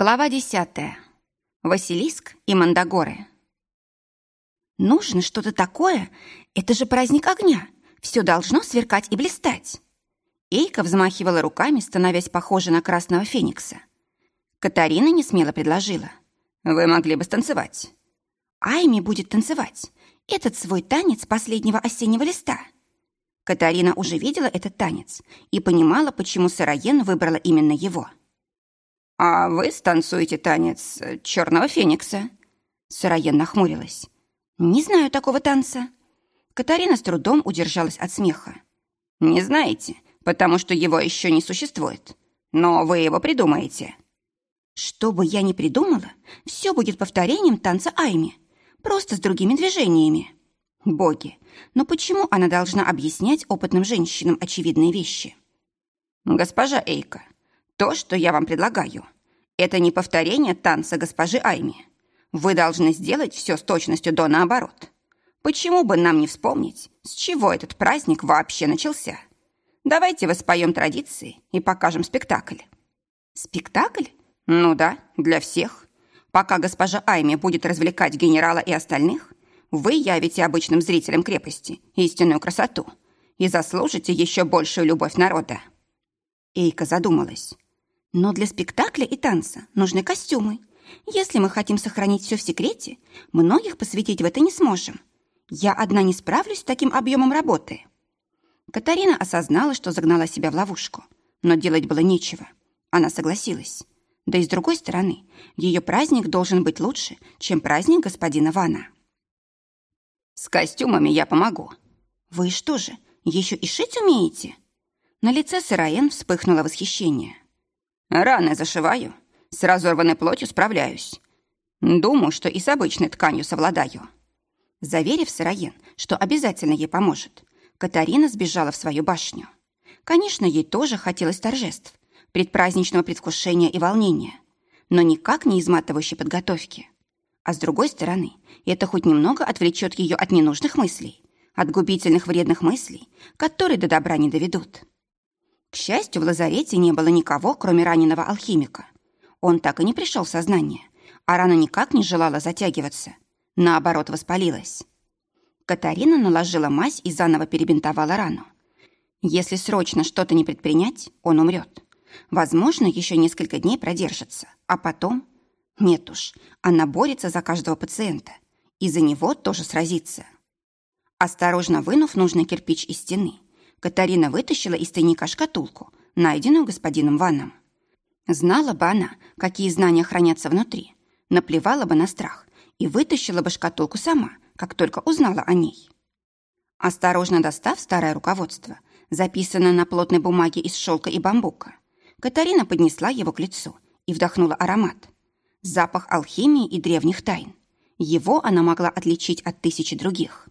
Глава десятая. Василиск и Мандагоры. Нужно что-то такое. Это же праздник огня. Все должно сверкать и блистать. Эйка взмахивала руками, становясь похожей на красного феникса. Катарина не смело предложила. «Вы могли бы станцевать». «Айми будет танцевать. Этот свой танец последнего осеннего листа». Катарина уже видела этот танец и понимала, почему Сыроен выбрала именно его. «А вы станцуете танец черного феникса?» Сыроен нахмурилась. «Не знаю такого танца». Катарина с трудом удержалась от смеха. «Не знаете, потому что его еще не существует. Но вы его придумаете». «Что бы я ни придумала, все будет повторением танца Айми, просто с другими движениями». «Боги, но почему она должна объяснять опытным женщинам очевидные вещи?» «Госпожа Эйка, то, что я вам предлагаю, это не повторение танца госпожи Айми. Вы должны сделать все с точностью до наоборот. Почему бы нам не вспомнить, с чего этот праздник вообще начался? Давайте воспоем традиции и покажем спектакль. Спектакль? Ну да, для всех. Пока госпожа Айми будет развлекать генерала и остальных, вы явите обычным зрителям крепости истинную красоту и заслужите еще большую любовь народа. Эйка задумалась. Но для спектакля и танца нужны костюмы. Если мы хотим сохранить все в секрете, многих посвятить в это не сможем. Я одна не справлюсь с таким объемом работы. Катарина осознала, что загнала себя в ловушку, но делать было нечего. Она согласилась. Да и с другой стороны, ее праздник должен быть лучше, чем праздник господина Вана. «С костюмами я помогу». «Вы что же, еще и шить умеете?» На лице Сыроен вспыхнуло восхищение. Раны зашиваю, с разорванной плотью справляюсь. Думаю, что и с обычной тканью совладаю. Заверив Сыроен, что обязательно ей поможет, Катарина сбежала в свою башню. Конечно, ей тоже хотелось торжеств, предпраздничного предвкушения и волнения, но никак не изматывающей подготовки. А с другой стороны, это хоть немного отвлечет ее от ненужных мыслей, от губительных вредных мыслей, которые до добра не доведут. К счастью, в лазарете не было никого, кроме раненого алхимика. Он так и не пришел в сознание, а рана никак не желала затягиваться. Наоборот, воспалилась. Катарина наложила мазь и заново перебинтовала рану. Если срочно что-то не предпринять, он умрет. Возможно, еще несколько дней продержится, а потом... Нет уж, она борется за каждого пациента. И за него тоже сразится. Осторожно вынув нужный кирпич из стены, Катарина вытащила из тайника шкатулку, найденную господином Ваном. Знала бы она, какие знания хранятся внутри, наплевала бы на страх и вытащила бы шкатулку сама, как только узнала о ней. Осторожно достав старое руководство, записанное на плотной бумаге из шелка и бамбука, Катарина поднесла его к лицу и вдохнула аромат. Запах алхимии и древних тайн. Его она могла отличить от тысячи других.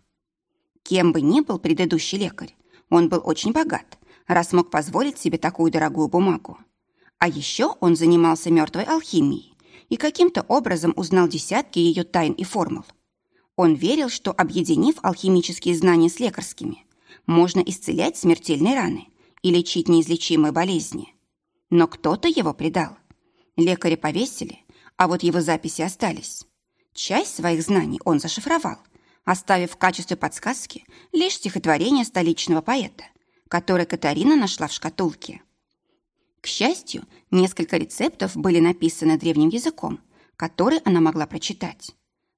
Кем бы ни был предыдущий лекарь, он был очень богат, раз мог позволить себе такую дорогую бумагу. А еще он занимался мертвой алхимией и каким-то образом узнал десятки ее тайн и формул. Он верил, что, объединив алхимические знания с лекарскими, можно исцелять смертельные раны и лечить неизлечимые болезни. Но кто-то его предал. Лекаря повесили, а вот его записи остались. Часть своих знаний он зашифровал, оставив в качестве подсказки лишь стихотворение столичного поэта, которое Катарина нашла в шкатулке. К счастью, несколько рецептов были написаны древним языком, который она могла прочитать.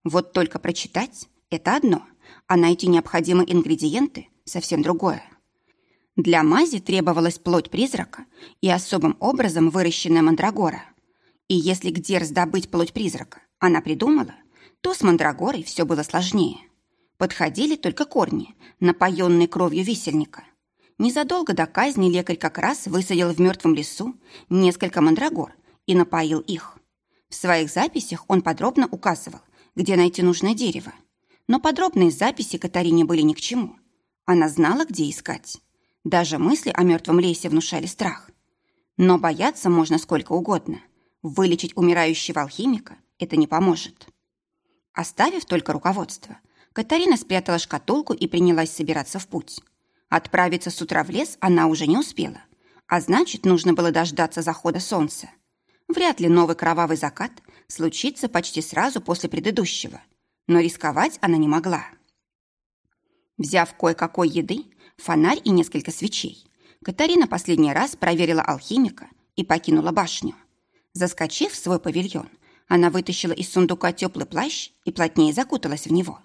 Вот только прочитать – это одно, а найти необходимые ингредиенты – совсем другое. Для мази требовалась плоть призрака и особым образом выращенная мандрагора. И если где раздобыть плоть призрака она придумала, то с мандрагорой все было сложнее. Подходили только корни, напоенные кровью висельника. Незадолго до казни лекарь как раз высадил в мертвом лесу несколько мандрагор и напоил их. В своих записях он подробно указывал, где найти нужное дерево. Но подробные записи Катарине были ни к чему. Она знала, где искать. Даже мысли о мертвом лесе внушали страх. Но бояться можно сколько угодно. Вылечить умирающего алхимика это не поможет. Оставив только руководство – Катарина спрятала шкатулку и принялась собираться в путь. Отправиться с утра в лес она уже не успела, а значит, нужно было дождаться захода солнца. Вряд ли новый кровавый закат случится почти сразу после предыдущего, но рисковать она не могла. Взяв кое-какой еды, фонарь и несколько свечей, Катарина последний раз проверила алхимика и покинула башню. Заскочив в свой павильон, она вытащила из сундука теплый плащ и плотнее закуталась в него.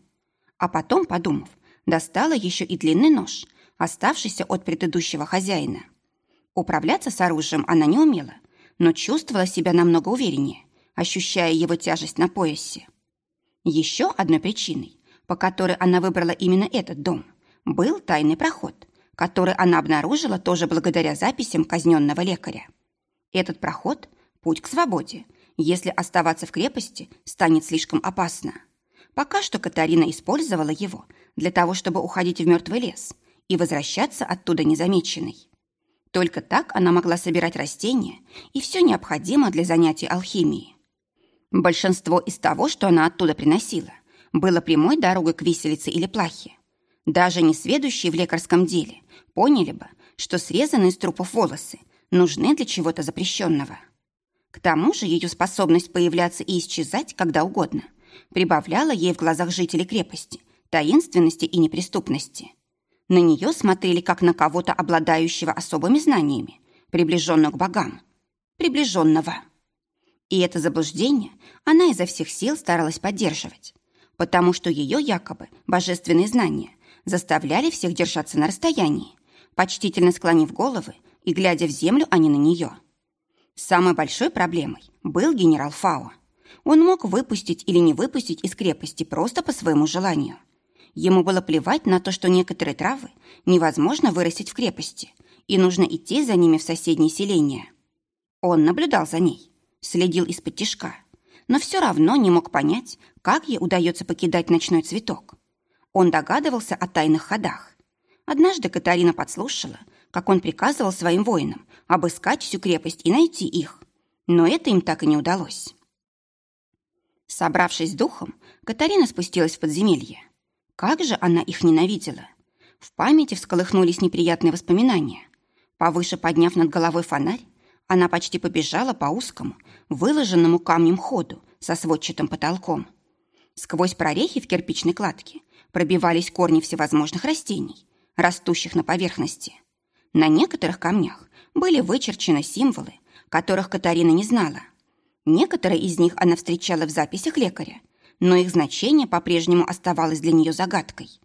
А потом, подумав, достала еще и длинный нож, оставшийся от предыдущего хозяина. Управляться с оружием она не умела, но чувствовала себя намного увереннее, ощущая его тяжесть на поясе. Еще одной причиной, по которой она выбрала именно этот дом, был тайный проход, который она обнаружила тоже благодаря записям казненного лекаря. Этот проход – путь к свободе, если оставаться в крепости станет слишком опасно. Пока что Катарина использовала его для того, чтобы уходить в мертвый лес и возвращаться оттуда незамеченной. Только так она могла собирать растения и все необходимое для занятий алхимией. Большинство из того, что она оттуда приносила, было прямой дорогой к виселице или плахе. Даже несведущие в лекарском деле поняли бы, что срезанные из трупов волосы нужны для чего-то запрещенного. К тому же ее способность появляться и исчезать когда угодно прибавляла ей в глазах жителей крепости таинственности и неприступности. На нее смотрели как на кого-то, обладающего особыми знаниями, приближенного к богам. Приближенного. И это заблуждение она изо всех сил старалась поддерживать, потому что ее якобы божественные знания заставляли всех держаться на расстоянии, почтительно склонив головы и глядя в землю, а не на нее. Самой большой проблемой был генерал Фао. Он мог выпустить или не выпустить из крепости просто по своему желанию. Ему было плевать на то, что некоторые травы невозможно вырастить в крепости, и нужно идти за ними в соседние селения. Он наблюдал за ней, следил из-под тишка, но все равно не мог понять, как ей удается покидать ночной цветок. Он догадывался о тайных ходах. Однажды Катарина подслушала, как он приказывал своим воинам обыскать всю крепость и найти их. Но это им так и не удалось. Собравшись с духом, Катарина спустилась в подземелье. Как же она их ненавидела! В памяти всколыхнулись неприятные воспоминания. Повыше подняв над головой фонарь, она почти побежала по узкому, выложенному камнем ходу со сводчатым потолком. Сквозь прорехи в кирпичной кладке пробивались корни всевозможных растений, растущих на поверхности. На некоторых камнях были вычерчены символы, которых Катарина не знала. Некоторые из них она встречала в записях лекаря, но их значение по-прежнему оставалось для нее загадкой.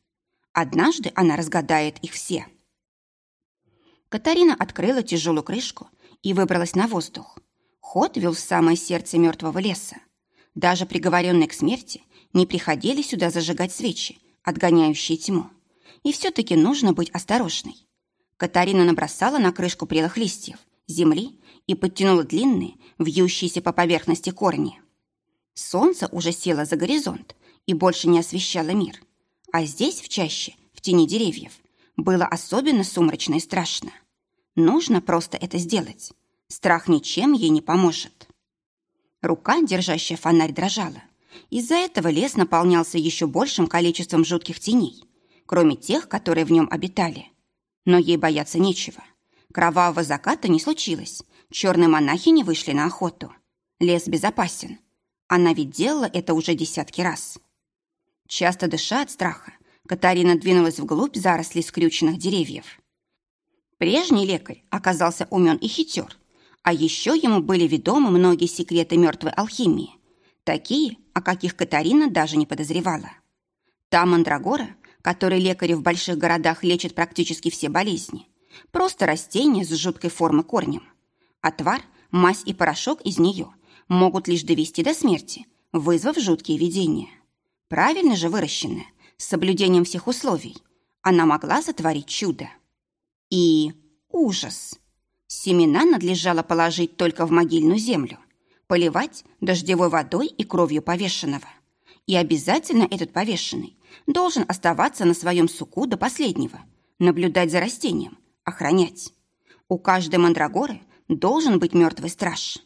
Однажды она разгадает их все. Катарина открыла тяжелую крышку и выбралась на воздух. Ход вел в самое сердце мертвого леса. Даже приговоренные к смерти не приходили сюда зажигать свечи, отгоняющие тьму. И все-таки нужно быть осторожной. Катарина набросала на крышку прелых листьев, земли и подтянула длинные, вьющиеся по поверхности корни. Солнце уже село за горизонт и больше не освещало мир. А здесь, в чаще, в тени деревьев, было особенно сумрачно и страшно. Нужно просто это сделать. Страх ничем ей не поможет. Рука, держащая фонарь, дрожала. Из-за этого лес наполнялся еще большим количеством жутких теней, кроме тех, которые в нем обитали. Но ей бояться нечего. Кровавого заката не случилось. Черные монахи не вышли на охоту. Лес безопасен. Она ведь делала это уже десятки раз. Часто дыша от страха, Катарина двинулась вглубь зарослей скрюченных деревьев. Прежний лекарь оказался умен и хитер, а еще ему были ведомы многие секреты мертвой алхимии, такие, о каких Катарина даже не подозревала. Та мандрагора, которой лекари в больших городах лечат практически все болезни, просто растение с жуткой формы корнем. Отвар, мазь и порошок из нее могут лишь довести до смерти, вызвав жуткие видения. Правильно же выращенная, с соблюдением всех условий, она могла сотворить чудо. И ужас! Семена надлежало положить только в могильную землю, поливать дождевой водой и кровью повешенного. И обязательно этот повешенный должен оставаться на своем суку до последнего, наблюдать за растением, охранять. У каждой мандрагоры должен быть мертвый страж.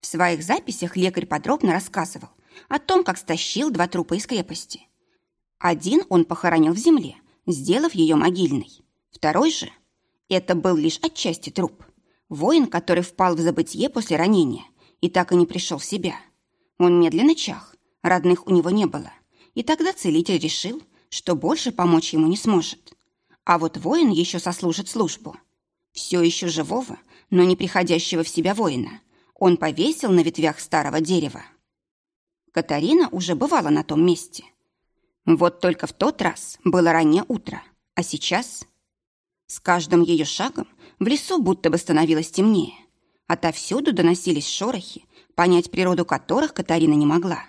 В своих записях лекарь подробно рассказывал о том, как стащил два трупа из крепости. Один он похоронил в земле, сделав ее могильной. Второй же – это был лишь отчасти труп. Воин, который впал в забытье после ранения и так и не пришел в себя. Он медленно чах, родных у него не было. И тогда целитель решил, что больше помочь ему не сможет. А вот воин еще сослужит службу. Все еще живого, но не приходящего в себя воина, он повесил на ветвях старого дерева. Катарина уже бывала на том месте. Вот только в тот раз было раннее утро, а сейчас... С каждым ее шагом в лесу будто бы становилось темнее. Отовсюду доносились шорохи, понять природу которых Катарина не могла.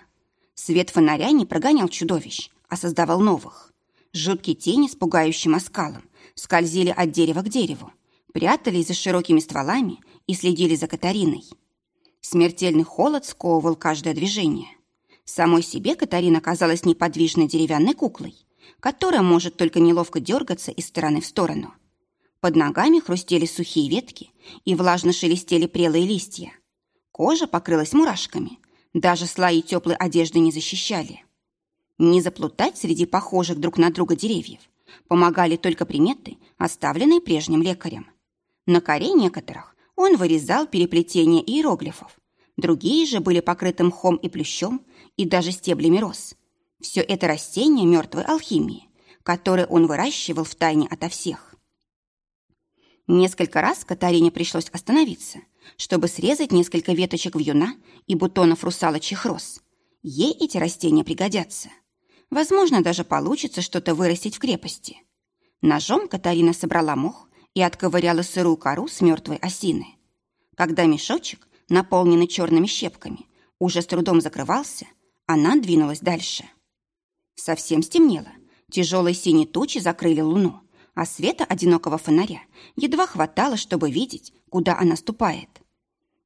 Свет фонаря не прогонял чудовищ, а создавал новых. Жуткие тени с пугающим оскалом скользили от дерева к дереву, прятались за широкими стволами и следили за Катариной. Смертельный холод сковывал каждое движение. Самой себе Катарина казалась неподвижной деревянной куклой, которая может только неловко дергаться из стороны в сторону. Под ногами хрустели сухие ветки и влажно шелестели прелые листья. Кожа покрылась мурашками, даже слои теплой одежды не защищали. Не заплутать среди похожих друг на друга деревьев помогали только приметы, оставленные прежним лекарем. На коре некоторых он вырезал переплетение иероглифов. Другие же были покрыты мхом и плющом, и даже стеблями роз. Все это растения мертвой алхимии, которые он выращивал в тайне ото всех. Несколько раз Катарине пришлось остановиться, чтобы срезать несколько веточек вьюна и бутонов русалочьих роз. Ей эти растения пригодятся. Возможно, даже получится что-то вырастить в крепости. Ножом Катарина собрала мох и отковыряла сырую кору с мертвой осины. Когда мешочек, наполненный черными щепками, уже с трудом закрывался, она двинулась дальше. Совсем стемнело. Тяжелые синие тучи закрыли луну, а света одинокого фонаря едва хватало, чтобы видеть, куда она ступает.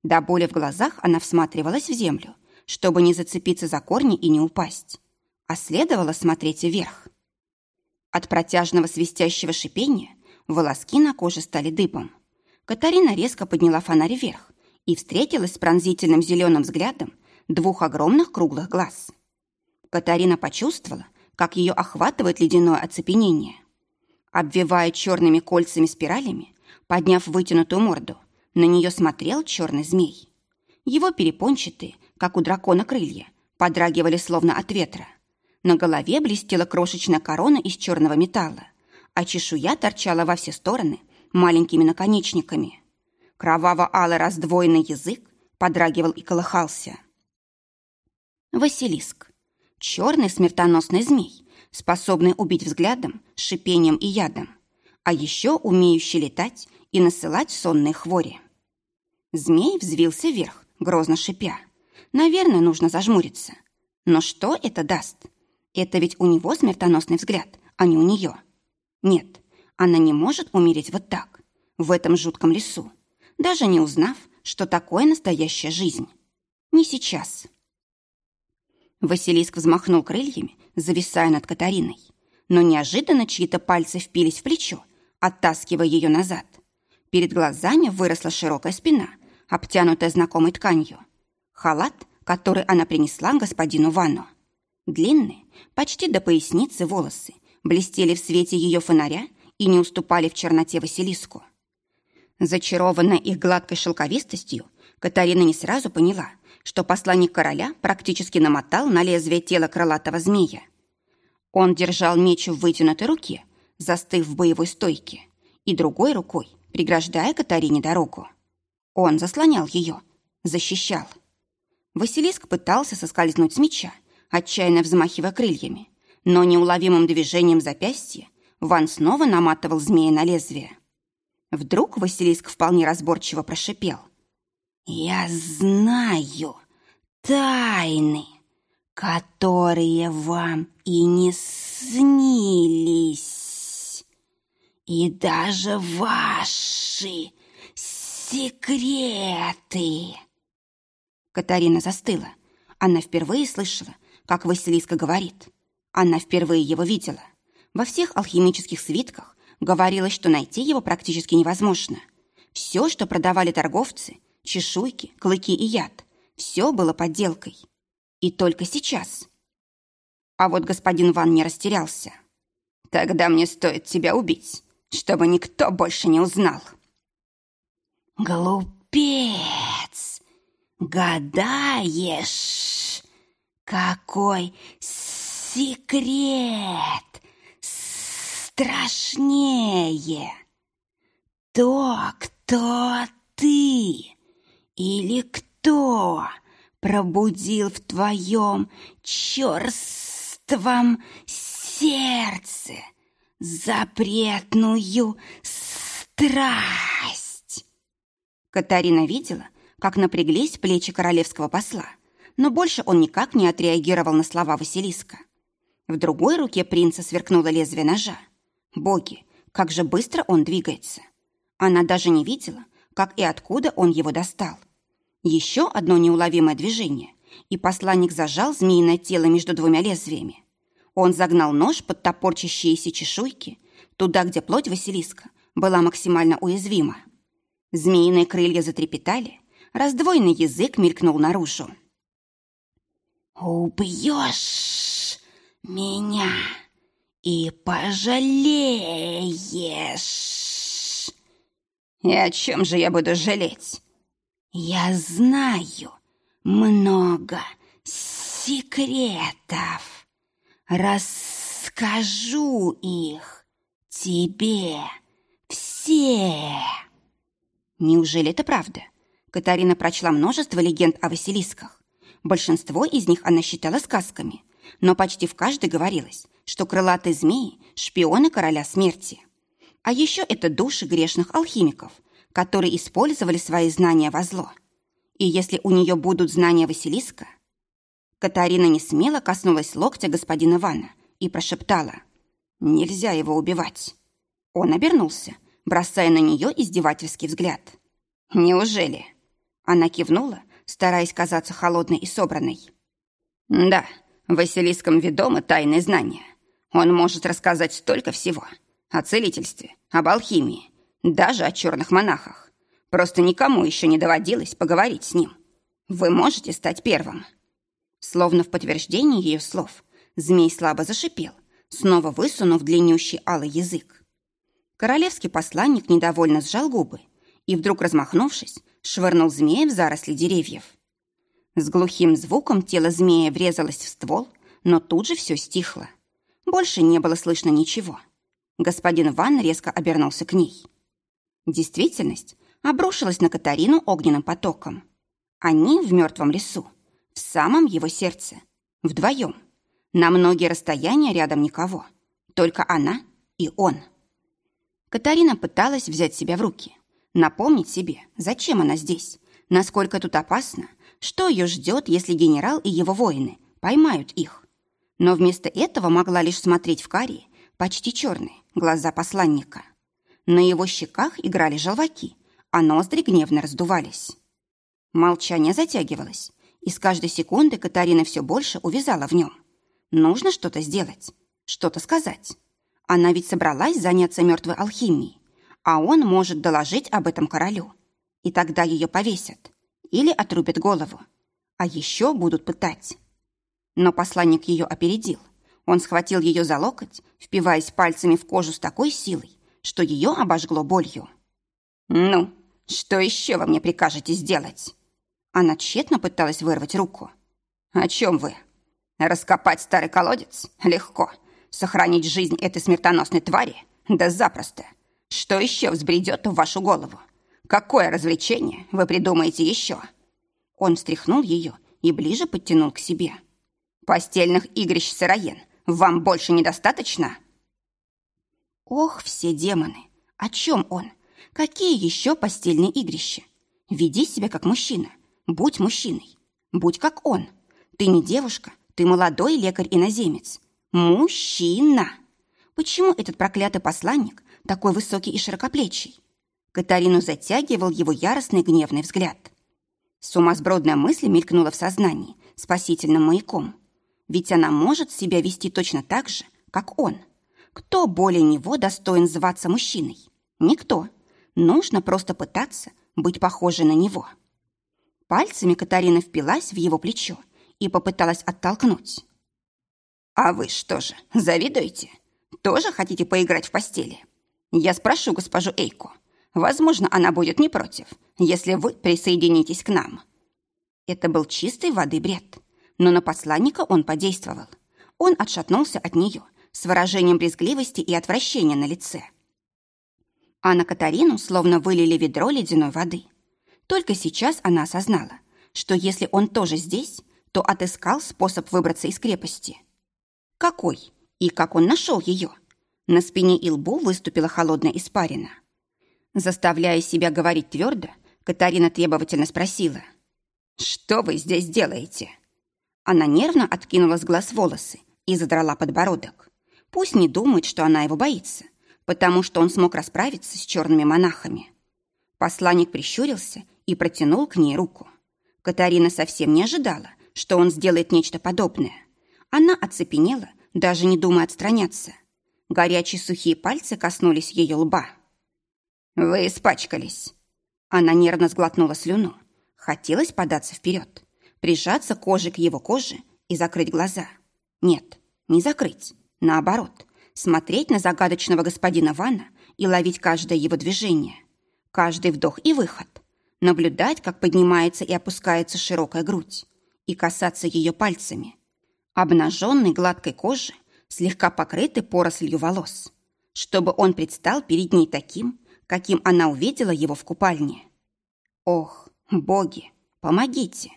До боли в глазах она всматривалась в землю, чтобы не зацепиться за корни и не упасть. А следовало смотреть вверх. От протяжного свистящего шипения волоски на коже стали дыбом. Катарина резко подняла фонарь вверх и встретилась с пронзительным зеленым взглядом двух огромных круглых глаз. Катарина почувствовала, как ее охватывает ледяное оцепенение. Обвивая черными кольцами-спиралями, подняв вытянутую морду, на нее смотрел черный змей. Его перепончатые, как у дракона крылья, подрагивали словно от ветра. На голове блестела крошечная корона из черного металла, а чешуя торчала во все стороны маленькими наконечниками. Кроваво-алый раздвоенный язык подрагивал и колыхался. Василиск. Черный смертоносный змей, способный убить взглядом, шипением и ядом, а еще умеющий летать и насылать сонные хвори. Змей взвился вверх, грозно шипя. Наверное, нужно зажмуриться. Но что это даст? Это ведь у него смертоносный взгляд, а не у нее. Нет, она не может умереть вот так, в этом жутком лесу, даже не узнав, что такое настоящая жизнь. Не сейчас. Василиск взмахнул крыльями, зависая над Катариной. Но неожиданно чьи-то пальцы впились в плечо, оттаскивая ее назад. Перед глазами выросла широкая спина, обтянутая знакомой тканью. Халат, который она принесла господину Вану. Длинные, почти до поясницы волосы, блестели в свете ее фонаря и не уступали в черноте Василиску. Зачарованная их гладкой шелковистостью, Катарина не сразу поняла, что посланник короля практически намотал на лезвие тела крылатого змея. Он держал меч в вытянутой руке, застыв в боевой стойке, и другой рукой преграждая Катарине дорогу. Он заслонял ее, защищал. Василиск пытался соскользнуть с меча, отчаянно взмахивая крыльями, но неуловимым движением запястья Ван снова наматывал змея на лезвие. Вдруг Василиск вполне разборчиво прошипел — я знаю тайны, которые вам и не снились, и даже ваши секреты. Катарина застыла. Она впервые слышала, как Василиска говорит. Она впервые его видела. Во всех алхимических свитках говорилось, что найти его практически невозможно. Все, что продавали торговцы, чешуйки, клыки и яд. Все было подделкой. И только сейчас. А вот господин Ван не растерялся. «Тогда мне стоит тебя убить, чтобы никто больше не узнал». «Глупец! гадаешь, какой секрет страшнее? То, кто ты или кто пробудил в твоем черством сердце запретную страсть. Катарина видела, как напряглись плечи королевского посла, но больше он никак не отреагировал на слова Василиска. В другой руке принца сверкнуло лезвие ножа. Боги, как же быстро он двигается. Она даже не видела, как и откуда он его достал. Еще одно неуловимое движение, и посланник зажал змеиное тело между двумя лезвиями. Он загнал нож под топорчащиеся чешуйки, туда, где плоть Василиска была максимально уязвима. Змеиные крылья затрепетали, раздвоенный язык мелькнул наружу. «Убьешь меня и пожалеешь!» «И о чем же я буду жалеть?» «Я знаю много секретов!» Расскажу их тебе все. Неужели это правда? Катарина прочла множество легенд о Василисках. Большинство из них она считала сказками, но почти в каждой говорилось, что крылатые змеи – шпионы короля смерти. А еще это души грешных алхимиков, которые использовали свои знания во зло. И если у нее будут знания Василиска, Катарина не смело коснулась локтя господина Вана и прошептала. «Нельзя его убивать». Он обернулся, бросая на нее издевательский взгляд. «Неужели?» Она кивнула, стараясь казаться холодной и собранной. «Да, Василиском ведомы тайные знания. Он может рассказать столько всего. О целительстве, об алхимии, даже о черных монахах. Просто никому еще не доводилось поговорить с ним. Вы можете стать первым». Словно в подтверждение ее слов, змей слабо зашипел, снова высунув длиннющий алый язык. Королевский посланник недовольно сжал губы и, вдруг размахнувшись, швырнул змея в заросли деревьев. С глухим звуком тело змея врезалось в ствол, но тут же все стихло. Больше не было слышно ничего. Господин Ван резко обернулся к ней. Действительность обрушилась на Катарину огненным потоком. Они в мертвом лесу, в самом его сердце. Вдвоем. На многие расстояния рядом никого. Только она и он. Катарина пыталась взять себя в руки. Напомнить себе, зачем она здесь, насколько тут опасно, что ее ждет, если генерал и его воины поймают их. Но вместо этого могла лишь смотреть в карие, почти черные, глаза посланника. На его щеках играли желваки, а ноздри гневно раздувались. Молчание затягивалось, и с каждой секунды Катарина все больше увязала в нем. Нужно что-то сделать, что-то сказать. Она ведь собралась заняться мертвой алхимией, а он может доложить об этом королю. И тогда ее повесят или отрубят голову. А еще будут пытать. Но посланник ее опередил. Он схватил ее за локоть, впиваясь пальцами в кожу с такой силой, что ее обожгло болью. «Ну, что еще вы мне прикажете сделать?» Она тщетно пыталась вырвать руку. «О чем вы? Раскопать старый колодец? Легко. Сохранить жизнь этой смертоносной твари? Да запросто. Что еще взбредет в вашу голову? Какое развлечение вы придумаете еще?» Он встряхнул ее и ближе подтянул к себе. «Постельных игрищ сыроен вам больше недостаточно?» Ох, все демоны! О чем он? Какие еще постельные игрища? Веди себя как мужчина. Будь мужчиной. Будь как он. Ты не девушка, ты молодой лекарь-иноземец. Мужчина! Почему этот проклятый посланник такой высокий и широкоплечий? Катарину затягивал его яростный гневный взгляд. Сумасбродная мысль мелькнула в сознании спасительным маяком. Ведь она может себя вести точно так же, как он. Кто более него достоин зваться мужчиной? Никто. Нужно просто пытаться быть похожей на него. Пальцами Катарина впилась в его плечо и попыталась оттолкнуть. «А вы что же, завидуете? Тоже хотите поиграть в постели? Я спрошу госпожу Эйку. Возможно, она будет не против, если вы присоединитесь к нам». Это был чистой воды бред. Но на посланника он подействовал. Он отшатнулся от нее с выражением брезгливости и отвращения на лице. А на Катарину словно вылили ведро ледяной воды. Только сейчас она осознала, что если он тоже здесь, то отыскал способ выбраться из крепости. Какой? И как он нашел ее? На спине и лбу выступила холодная испарина. Заставляя себя говорить твердо, Катарина требовательно спросила. «Что вы здесь делаете?» Она нервно откинула с глаз волосы и задрала подбородок. Пусть не думает, что она его боится, потому что он смог расправиться с черными монахами. Посланник прищурился и протянул к ней руку. Катарина совсем не ожидала, что он сделает нечто подобное. Она оцепенела, даже не думая отстраняться. Горячие сухие пальцы коснулись ее лба. «Вы испачкались». Она нервно сглотнула слюну. Хотелось податься вперед, прижаться кожей к его коже и закрыть глаза. Нет, не закрыть. Наоборот, смотреть на загадочного господина Вана и ловить каждое его движение. Каждый вдох и выход. Наблюдать, как поднимается и опускается широкая грудь. И касаться ее пальцами. Обнаженной гладкой кожи, слегка покрытой порослью волос. Чтобы он предстал перед ней таким, каким она увидела его в купальне. Ох, боги, помогите.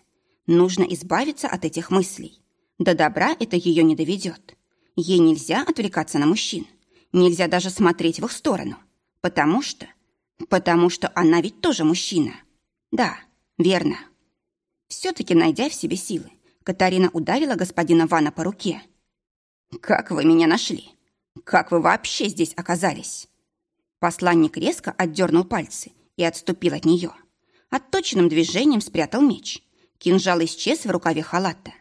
Нужно избавиться от этих мыслей. До добра это ее не доведет. Ей нельзя отвлекаться на мужчин. Нельзя даже смотреть в их сторону. Потому что... Потому что она ведь тоже мужчина. Да, верно. Все-таки, найдя в себе силы, Катарина ударила господина Вана по руке. «Как вы меня нашли? Как вы вообще здесь оказались?» Посланник резко отдернул пальцы и отступил от нее. Отточенным движением спрятал меч. Кинжал исчез в рукаве халата.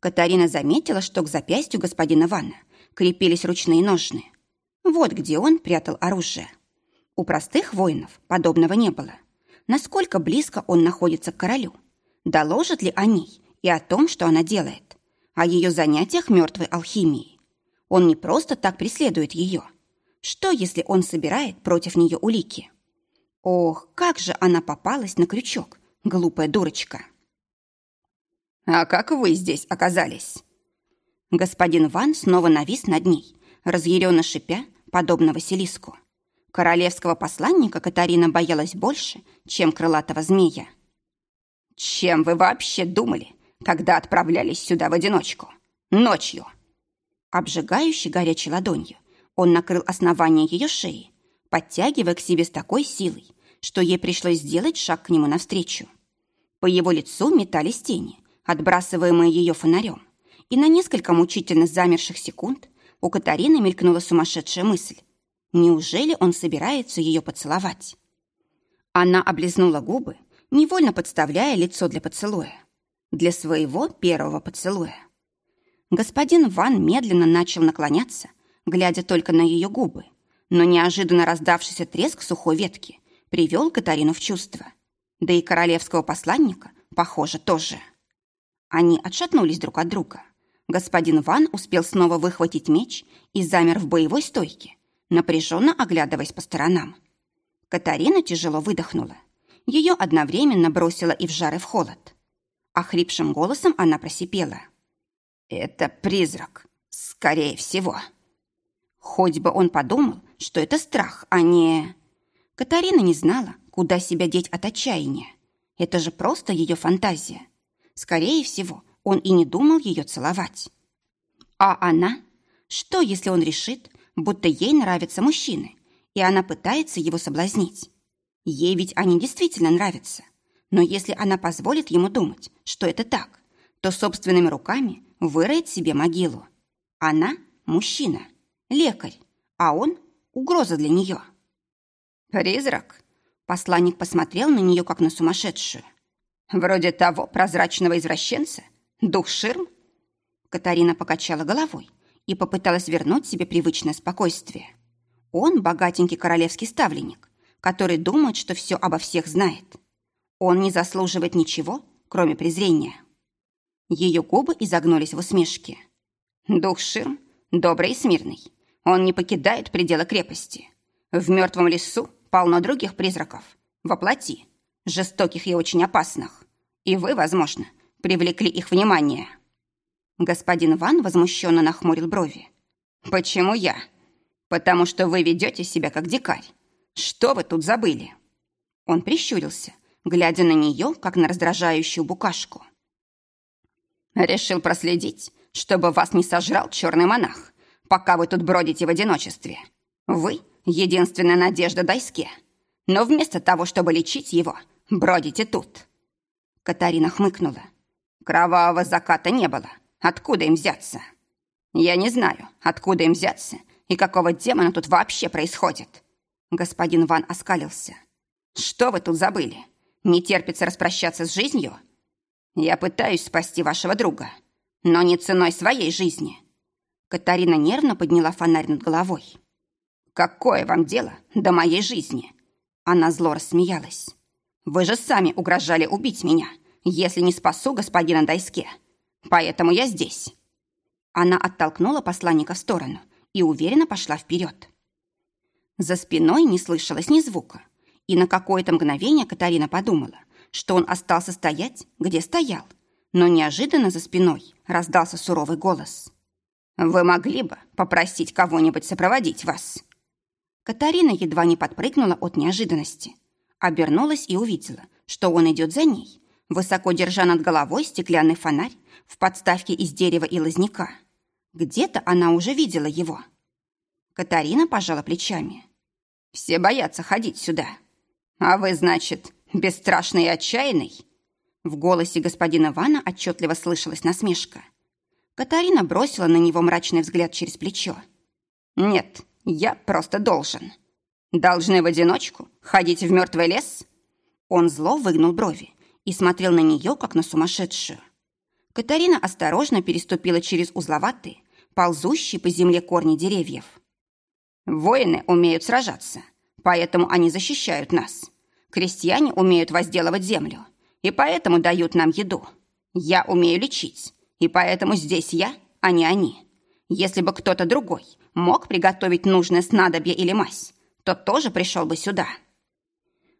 Катарина заметила, что к запястью господина Ванна крепились ручные ножны. Вот где он прятал оружие. У простых воинов подобного не было. Насколько близко он находится к королю? Доложат ли о ней и о том, что она делает? О ее занятиях мертвой алхимией? Он не просто так преследует ее – что, если он собирает против нее улики? Ох, как же она попалась на крючок, глупая дурочка. «А как вы здесь оказались?» Господин Ван снова навис над ней, разъяренно шипя, подобно Василиску. Королевского посланника Катарина боялась больше, чем крылатого змея. «Чем вы вообще думали, когда отправлялись сюда в одиночку? Ночью!» Обжигающей горячей ладонью он накрыл основание ее шеи, подтягивая к себе с такой силой, что ей пришлось сделать шаг к нему навстречу. По его лицу метались тени, отбрасываемые ее фонарем, и на несколько мучительно замерших секунд у Катарины мелькнула сумасшедшая мысль. Неужели он собирается ее поцеловать? Она облизнула губы, невольно подставляя лицо для поцелуя. Для своего первого поцелуя. Господин Ван медленно начал наклоняться, глядя только на ее губы, но неожиданно раздавшийся треск сухой ветки привел Катарину в чувство. Да и королевского посланника, похоже, тоже. Они отшатнулись друг от друга. Господин Ван успел снова выхватить меч и замер в боевой стойке, напряженно оглядываясь по сторонам. Катарина тяжело выдохнула. Ее одновременно бросило и в жар, и в холод. Охрипшим голосом она просипела. «Это призрак, скорее всего». Хоть бы он подумал, что это страх, а не... Катарина не знала, куда себя деть от отчаяния. Это же просто ее фантазия. Скорее всего, он и не думал ее целовать. А она? Что, если он решит, будто ей нравятся мужчины, и она пытается его соблазнить? Ей ведь они действительно нравятся. Но если она позволит ему думать, что это так, то собственными руками выроет себе могилу. Она – мужчина – лекарь, а он — угроза для нее. «Призрак?» Посланник посмотрел на нее, как на сумасшедшую. «Вроде того прозрачного извращенца? Дух ширм?» Катарина покачала головой и попыталась вернуть себе привычное спокойствие. Он богатенький королевский ставленник, который думает, что все обо всех знает. Он не заслуживает ничего, кроме презрения. Ее губы изогнулись в усмешке. Дух Ширм добрый и смирный, он не покидает пределы крепости. В мертвом лесу полно других призраков. Воплоти. Жестоких и очень опасных. И вы, возможно, привлекли их внимание». Господин Ван возмущенно нахмурил брови. «Почему я? Потому что вы ведете себя как дикарь. Что вы тут забыли?» Он прищурился, глядя на нее, как на раздражающую букашку. «Решил проследить, чтобы вас не сожрал черный монах, пока вы тут бродите в одиночестве. Вы — единственная надежда Дайске. Но вместо того, чтобы лечить его, бродите тут». Катарина хмыкнула. «Кровавого заката не было. Откуда им взяться?» «Я не знаю, откуда им взяться и какого демона тут вообще происходит». Господин Ван оскалился. «Что вы тут забыли? Не терпится распрощаться с жизнью? Я пытаюсь спасти вашего друга, но не ценой своей жизни». Катарина нервно подняла фонарь над головой. «Какое вам дело до моей жизни?» Она зло рассмеялась. «Вы же сами угрожали убить меня, если не спасу господина Дайске. Поэтому я здесь». Она оттолкнула посланника в сторону и уверенно пошла вперед. За спиной не слышалось ни звука, и на какое-то мгновение Катарина подумала, что он остался стоять, где стоял, но неожиданно за спиной раздался суровый голос. «Вы могли бы попросить кого-нибудь сопроводить вас?» Катарина едва не подпрыгнула от неожиданности. Обернулась и увидела, что он идет за ней, высоко держа над головой стеклянный фонарь в подставке из дерева и лозняка. Где-то она уже видела его. Катарина пожала плечами. «Все боятся ходить сюда. А вы, значит, бесстрашный и отчаянный?» В голосе господина Вана отчетливо слышалась насмешка. Катарина бросила на него мрачный взгляд через плечо. «Нет, я просто должен. Должны в одиночку ходить в мертвый лес?» Он зло выгнул брови и смотрел на нее, как на сумасшедшую. Катарина осторожно переступила через узловатые, ползущие по земле корни деревьев. «Воины умеют сражаться, поэтому они защищают нас. Крестьяне умеют возделывать землю, и поэтому дают нам еду. Я умею лечить, и поэтому здесь я, а не они. Если бы кто-то другой мог приготовить нужное снадобье или мазь, то тоже пришел бы сюда».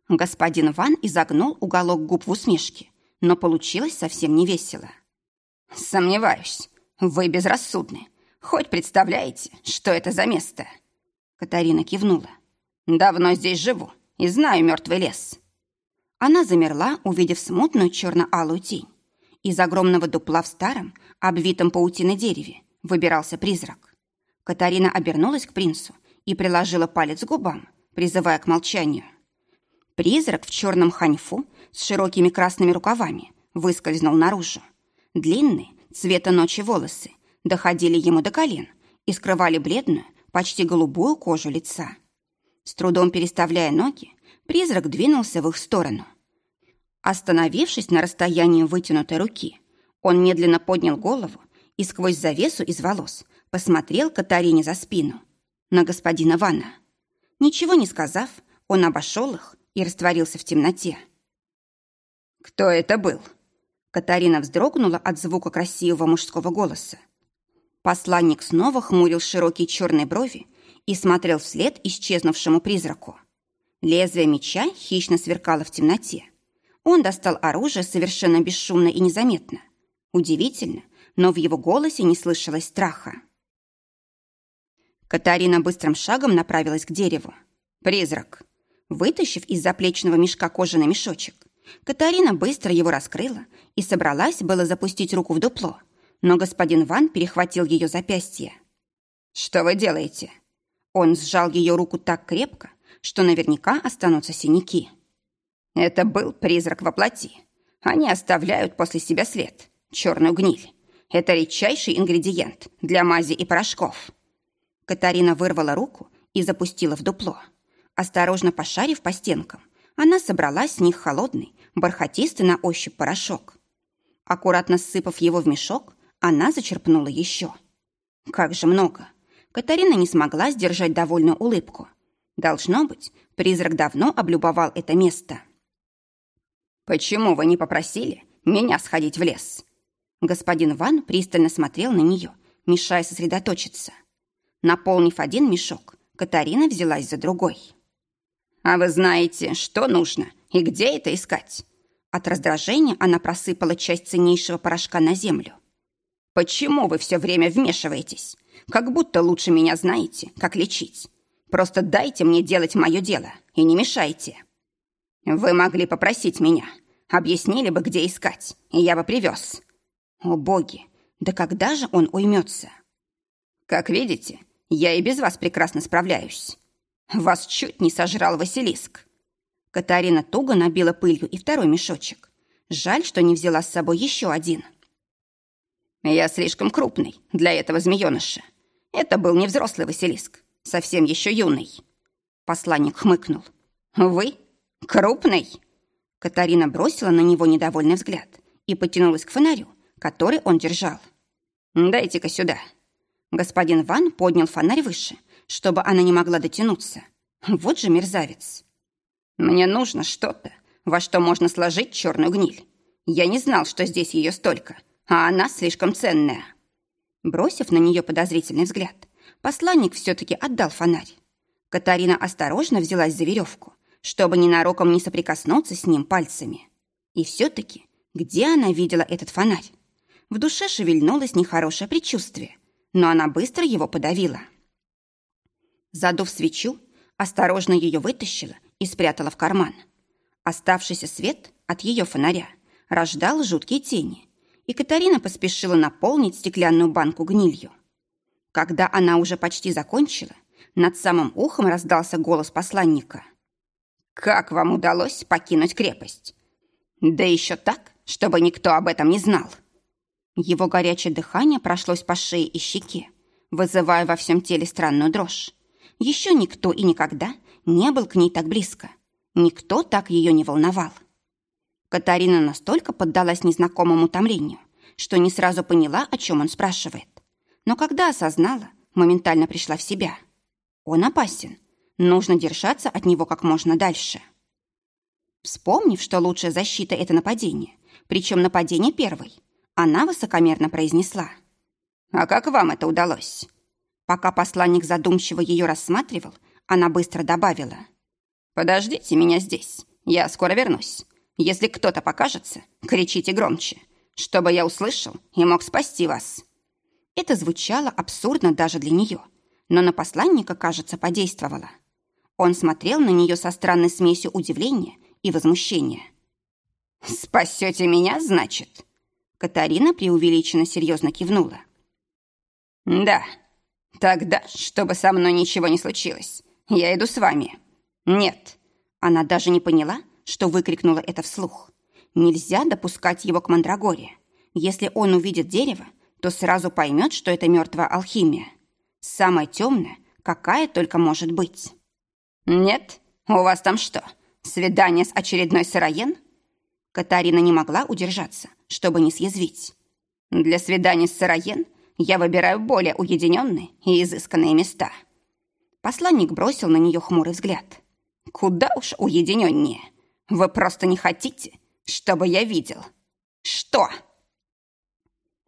Господин Ван изогнул уголок губ в усмешке, но получилось совсем не весело. «Сомневаюсь. Вы безрассудны. Хоть представляете, что это за место?» Катарина кивнула. «Давно здесь живу и знаю мертвый лес». Она замерла, увидев смутную черно-алую тень. Из огромного дупла в старом, обвитом паутиной дереве, выбирался призрак. Катарина обернулась к принцу и приложила палец к губам, призывая к молчанию. Призрак в черном ханьфу с широкими красными рукавами выскользнул наружу. Длинные, цвета ночи волосы доходили ему до колен и скрывали бледную, почти голубую кожу лица. С трудом переставляя ноги, призрак двинулся в их сторону. Остановившись на расстоянии вытянутой руки, он медленно поднял голову и сквозь завесу из волос посмотрел Катарине за спину, на господина Вана. Ничего не сказав, он обошел их и растворился в темноте. «Кто это был?» Катарина вздрогнула от звука красивого мужского голоса. Посланник снова хмурил широкие черные брови и смотрел вслед исчезнувшему призраку. Лезвие меча хищно сверкало в темноте. Он достал оружие совершенно бесшумно и незаметно. Удивительно, но в его голосе не слышалось страха. Катарина быстрым шагом направилась к дереву. «Призрак!» Вытащив из заплечного мешка кожаный мешочек, Катарина быстро его раскрыла и собралась было запустить руку в дупло, но господин Ван перехватил ее запястье. «Что вы делаете?» Он сжал ее руку так крепко, что наверняка останутся синяки. Это был призрак во плоти. Они оставляют после себя след, черную гниль. Это редчайший ингредиент для мази и порошков. Катарина вырвала руку и запустила в дупло. Осторожно пошарив по стенкам, она собрала с них холодный, бархатистый на ощупь порошок. Аккуратно сыпав его в мешок, она зачерпнула еще. Как же много! Катарина не смогла сдержать довольную улыбку. Должно быть, призрак давно облюбовал это место. «Почему вы не попросили меня сходить в лес?» Господин Ван пристально смотрел на нее, мешая сосредоточиться. Наполнив один мешок, Катарина взялась за другой. «А вы знаете, что нужно и где это искать?» От раздражения она просыпала часть ценнейшего порошка на землю. «Почему вы все время вмешиваетесь? Как будто лучше меня знаете, как лечить. Просто дайте мне делать мое дело и не мешайте. Вы могли попросить меня, объяснили бы, где искать, и я бы привез. О, боги, да когда же он уймется? Как видите, я и без вас прекрасно справляюсь. Вас чуть не сожрал Василиск. Катарина туго набила пылью и второй мешочек. Жаль, что не взяла с собой еще один. Я слишком крупный для этого змееныша. Это был не взрослый Василиск, совсем еще юный. Посланник хмыкнул. «Вы? Крупный?» Катарина бросила на него недовольный взгляд и потянулась к фонарю, который он держал. «Дайте-ка сюда». Господин Ван поднял фонарь выше, чтобы она не могла дотянуться. Вот же мерзавец. «Мне нужно что-то, во что можно сложить черную гниль. Я не знал, что здесь ее столько, а она слишком ценная». Бросив на нее подозрительный взгляд, посланник все-таки отдал фонарь. Катарина осторожно взялась за веревку, чтобы ненароком не соприкоснуться с ним пальцами. И все-таки, где она видела этот фонарь? В душе шевельнулось нехорошее предчувствие, но она быстро его подавила. Задув свечу, осторожно ее вытащила и спрятала в карман. Оставшийся свет от ее фонаря рождал жуткие тени, и Катарина поспешила наполнить стеклянную банку гнилью. Когда она уже почти закончила, над самым ухом раздался голос посланника. «Как вам удалось покинуть крепость? Да еще так, чтобы никто об этом не знал». Его горячее дыхание прошлось по шее и щеке, вызывая во всем теле странную дрожь. Еще никто и никогда не был к ней так близко. Никто так ее не волновал. Катарина настолько поддалась незнакомому томлению, что не сразу поняла, о чем он спрашивает. Но когда осознала, моментально пришла в себя. Он опасен. Нужно держаться от него как можно дальше. Вспомнив, что лучшая защита – это нападение, причем нападение первой, она высокомерно произнесла. «А как вам это удалось?» Пока посланник задумчиво ее рассматривал, она быстро добавила. «Подождите меня здесь, я скоро вернусь. Если кто-то покажется, кричите громче, чтобы я услышал и мог спасти вас». Это звучало абсурдно даже для нее, но на посланника, кажется, подействовало. Он смотрел на нее со странной смесью удивления и возмущения. «Спасете меня, значит?» Катарина преувеличенно серьезно кивнула. «Да, тогда, чтобы со мной ничего не случилось, я иду с вами». «Нет». Она даже не поняла, что выкрикнула это вслух. Нельзя допускать его к Мандрагоре. Если он увидит дерево, то сразу поймет, что это мертвая алхимия. Самая темная, какая только может быть. «Нет? У вас там что, свидание с очередной сыроен?» Катарина не могла удержаться, чтобы не съязвить. «Для свиданий с сыроен я выбираю более уединенные и изысканные места». Посланник бросил на нее хмурый взгляд. «Куда уж уединеннее. Вы просто не хотите, чтобы я видел. Что?»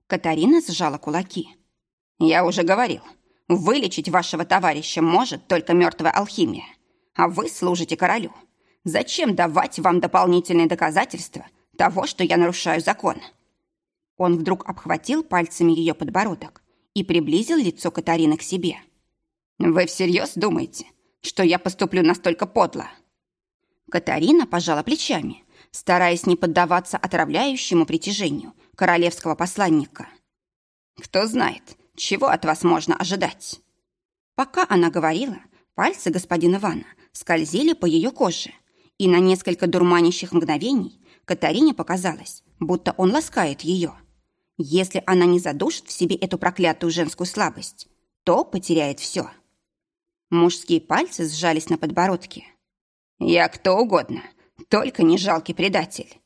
Катарина сжала кулаки. «Я уже говорил, вылечить вашего товарища может только мертвая алхимия, а вы служите королю. Зачем давать вам дополнительные доказательства того, что я нарушаю закон?» Он вдруг обхватил пальцами ее подбородок и приблизил лицо Катарины к себе. «Вы всерьез думаете, что я поступлю настолько подло?» Катарина пожала плечами, стараясь не поддаваться отравляющему притяжению королевского посланника. «Кто знает, чего от вас можно ожидать?» Пока она говорила, пальцы господина Вана скользили по ее коже, и на несколько дурманящих мгновений Катарине показалось, будто он ласкает ее. Если она не задушит в себе эту проклятую женскую слабость, то потеряет все. Мужские пальцы сжались на подбородке. «Я кто угодно, только не жалкий предатель».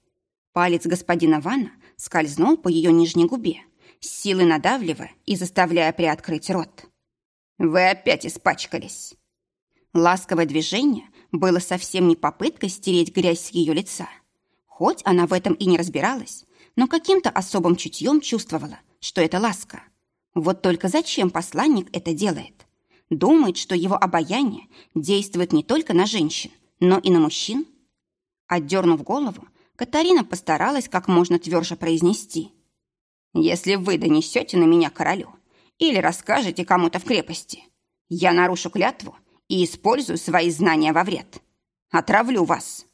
Палец господина Вана скользнул по ее нижней губе, с силой надавливая и заставляя приоткрыть рот. «Вы опять испачкались!» Ласковое движение было совсем не попыткой стереть грязь с ее лица. Хоть она в этом и не разбиралась, но каким-то особым чутьем чувствовала, что это ласка. Вот только зачем посланник это делает? Думает, что его обаяние действует не только на женщин, но и на мужчин? Отдернув голову, Катарина постаралась как можно тверже произнести. «Если вы донесете на меня королю или расскажете кому-то в крепости, я нарушу клятву и использую свои знания во вред. Отравлю вас».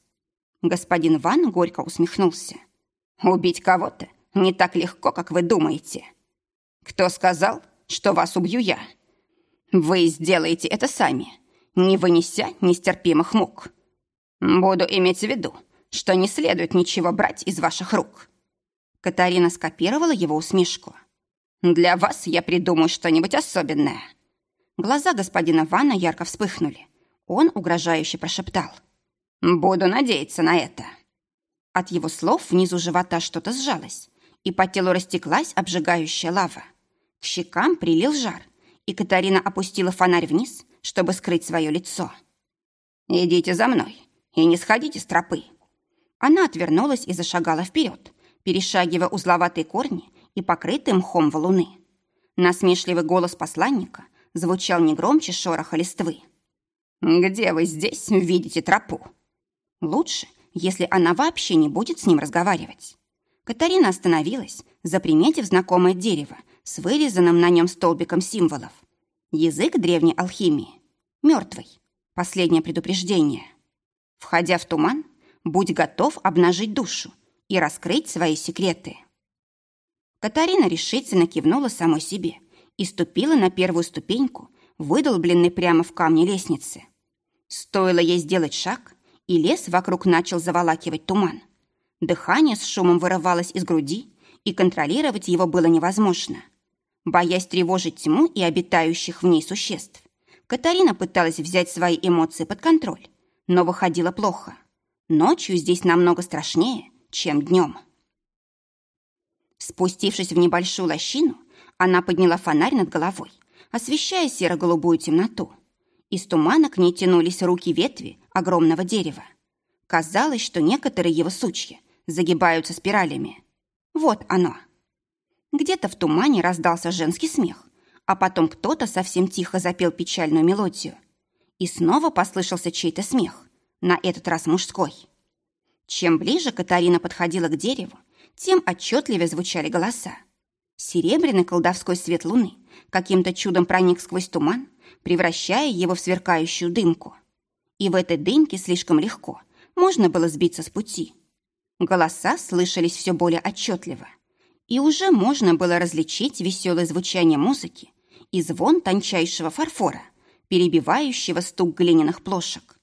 Господин Ван горько усмехнулся. «Убить кого-то не так легко, как вы думаете. Кто сказал, что вас убью я? Вы сделаете это сами, не вынеся нестерпимых мук. Буду иметь в виду, что не следует ничего брать из ваших рук». Катарина скопировала его усмешку. «Для вас я придумаю что-нибудь особенное». Глаза господина Вана ярко вспыхнули. Он угрожающе прошептал. «Буду надеяться на это». От его слов внизу живота что-то сжалось, и по телу растеклась обжигающая лава. К щекам прилил жар, и Катарина опустила фонарь вниз, чтобы скрыть свое лицо. «Идите за мной и не сходите с тропы». Она отвернулась и зашагала вперед, перешагивая узловатые корни и покрытые мхом валуны. Насмешливый голос посланника звучал не громче шороха листвы. «Где вы здесь видите тропу?» Лучше, если она вообще не будет с ним разговаривать. Катарина остановилась, заприметив знакомое дерево с вырезанным на нем столбиком символов. Язык древней алхимии. Мертвый. Последнее предупреждение. Входя в туман, будь готов обнажить душу и раскрыть свои секреты. Катарина решительно кивнула самой себе и ступила на первую ступеньку, выдолбленной прямо в камне лестницы. Стоило ей сделать шаг, и лес вокруг начал заволакивать туман. Дыхание с шумом вырывалось из груди, и контролировать его было невозможно. Боясь тревожить тьму и обитающих в ней существ, Катарина пыталась взять свои эмоции под контроль, но выходило плохо. Ночью здесь намного страшнее, чем днем. Спустившись в небольшую лощину, она подняла фонарь над головой, освещая серо-голубую темноту. Из тумана к ней тянулись руки ветви огромного дерева. Казалось, что некоторые его сучья загибаются спиралями. Вот оно. Где-то в тумане раздался женский смех, а потом кто-то совсем тихо запел печальную мелодию. И снова послышался чей-то смех, на этот раз мужской. Чем ближе Катарина подходила к дереву, тем отчетливее звучали голоса. Серебряный колдовской свет луны каким-то чудом проник сквозь туман, превращая его в сверкающую дымку. И в этой дымке слишком легко можно было сбиться с пути. Голоса слышались все более отчетливо, и уже можно было различить веселое звучание музыки и звон тончайшего фарфора, перебивающего стук глиняных плошек.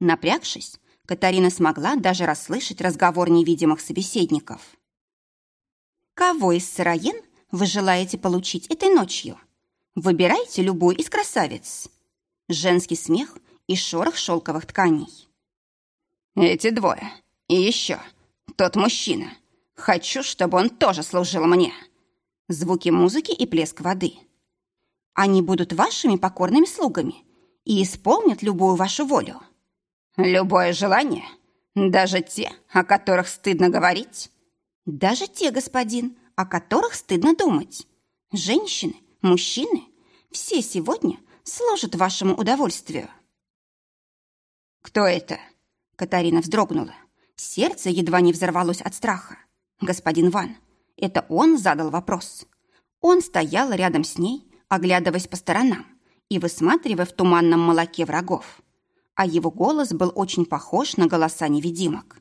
Напрягшись, Катарина смогла даже расслышать разговор невидимых собеседников. «Кого из сыроен вы желаете получить этой ночью? Выбирайте любую из красавиц». Женский смех и шорох шелковых тканей. «Эти двое. И еще. Тот мужчина. Хочу, чтобы он тоже служил мне». Звуки музыки и плеск воды. «Они будут вашими покорными слугами и исполнят любую вашу волю». «Любое желание? Даже те, о которых стыдно говорить?» «Даже те, господин, о которых стыдно думать. Женщины, мужчины, все сегодня служат вашему удовольствию». «Кто это?» Катарина вздрогнула. Сердце едва не взорвалось от страха. «Господин Ван, это он задал вопрос». Он стоял рядом с ней, оглядываясь по сторонам и высматривая в туманном молоке врагов. А его голос был очень похож на голоса невидимок.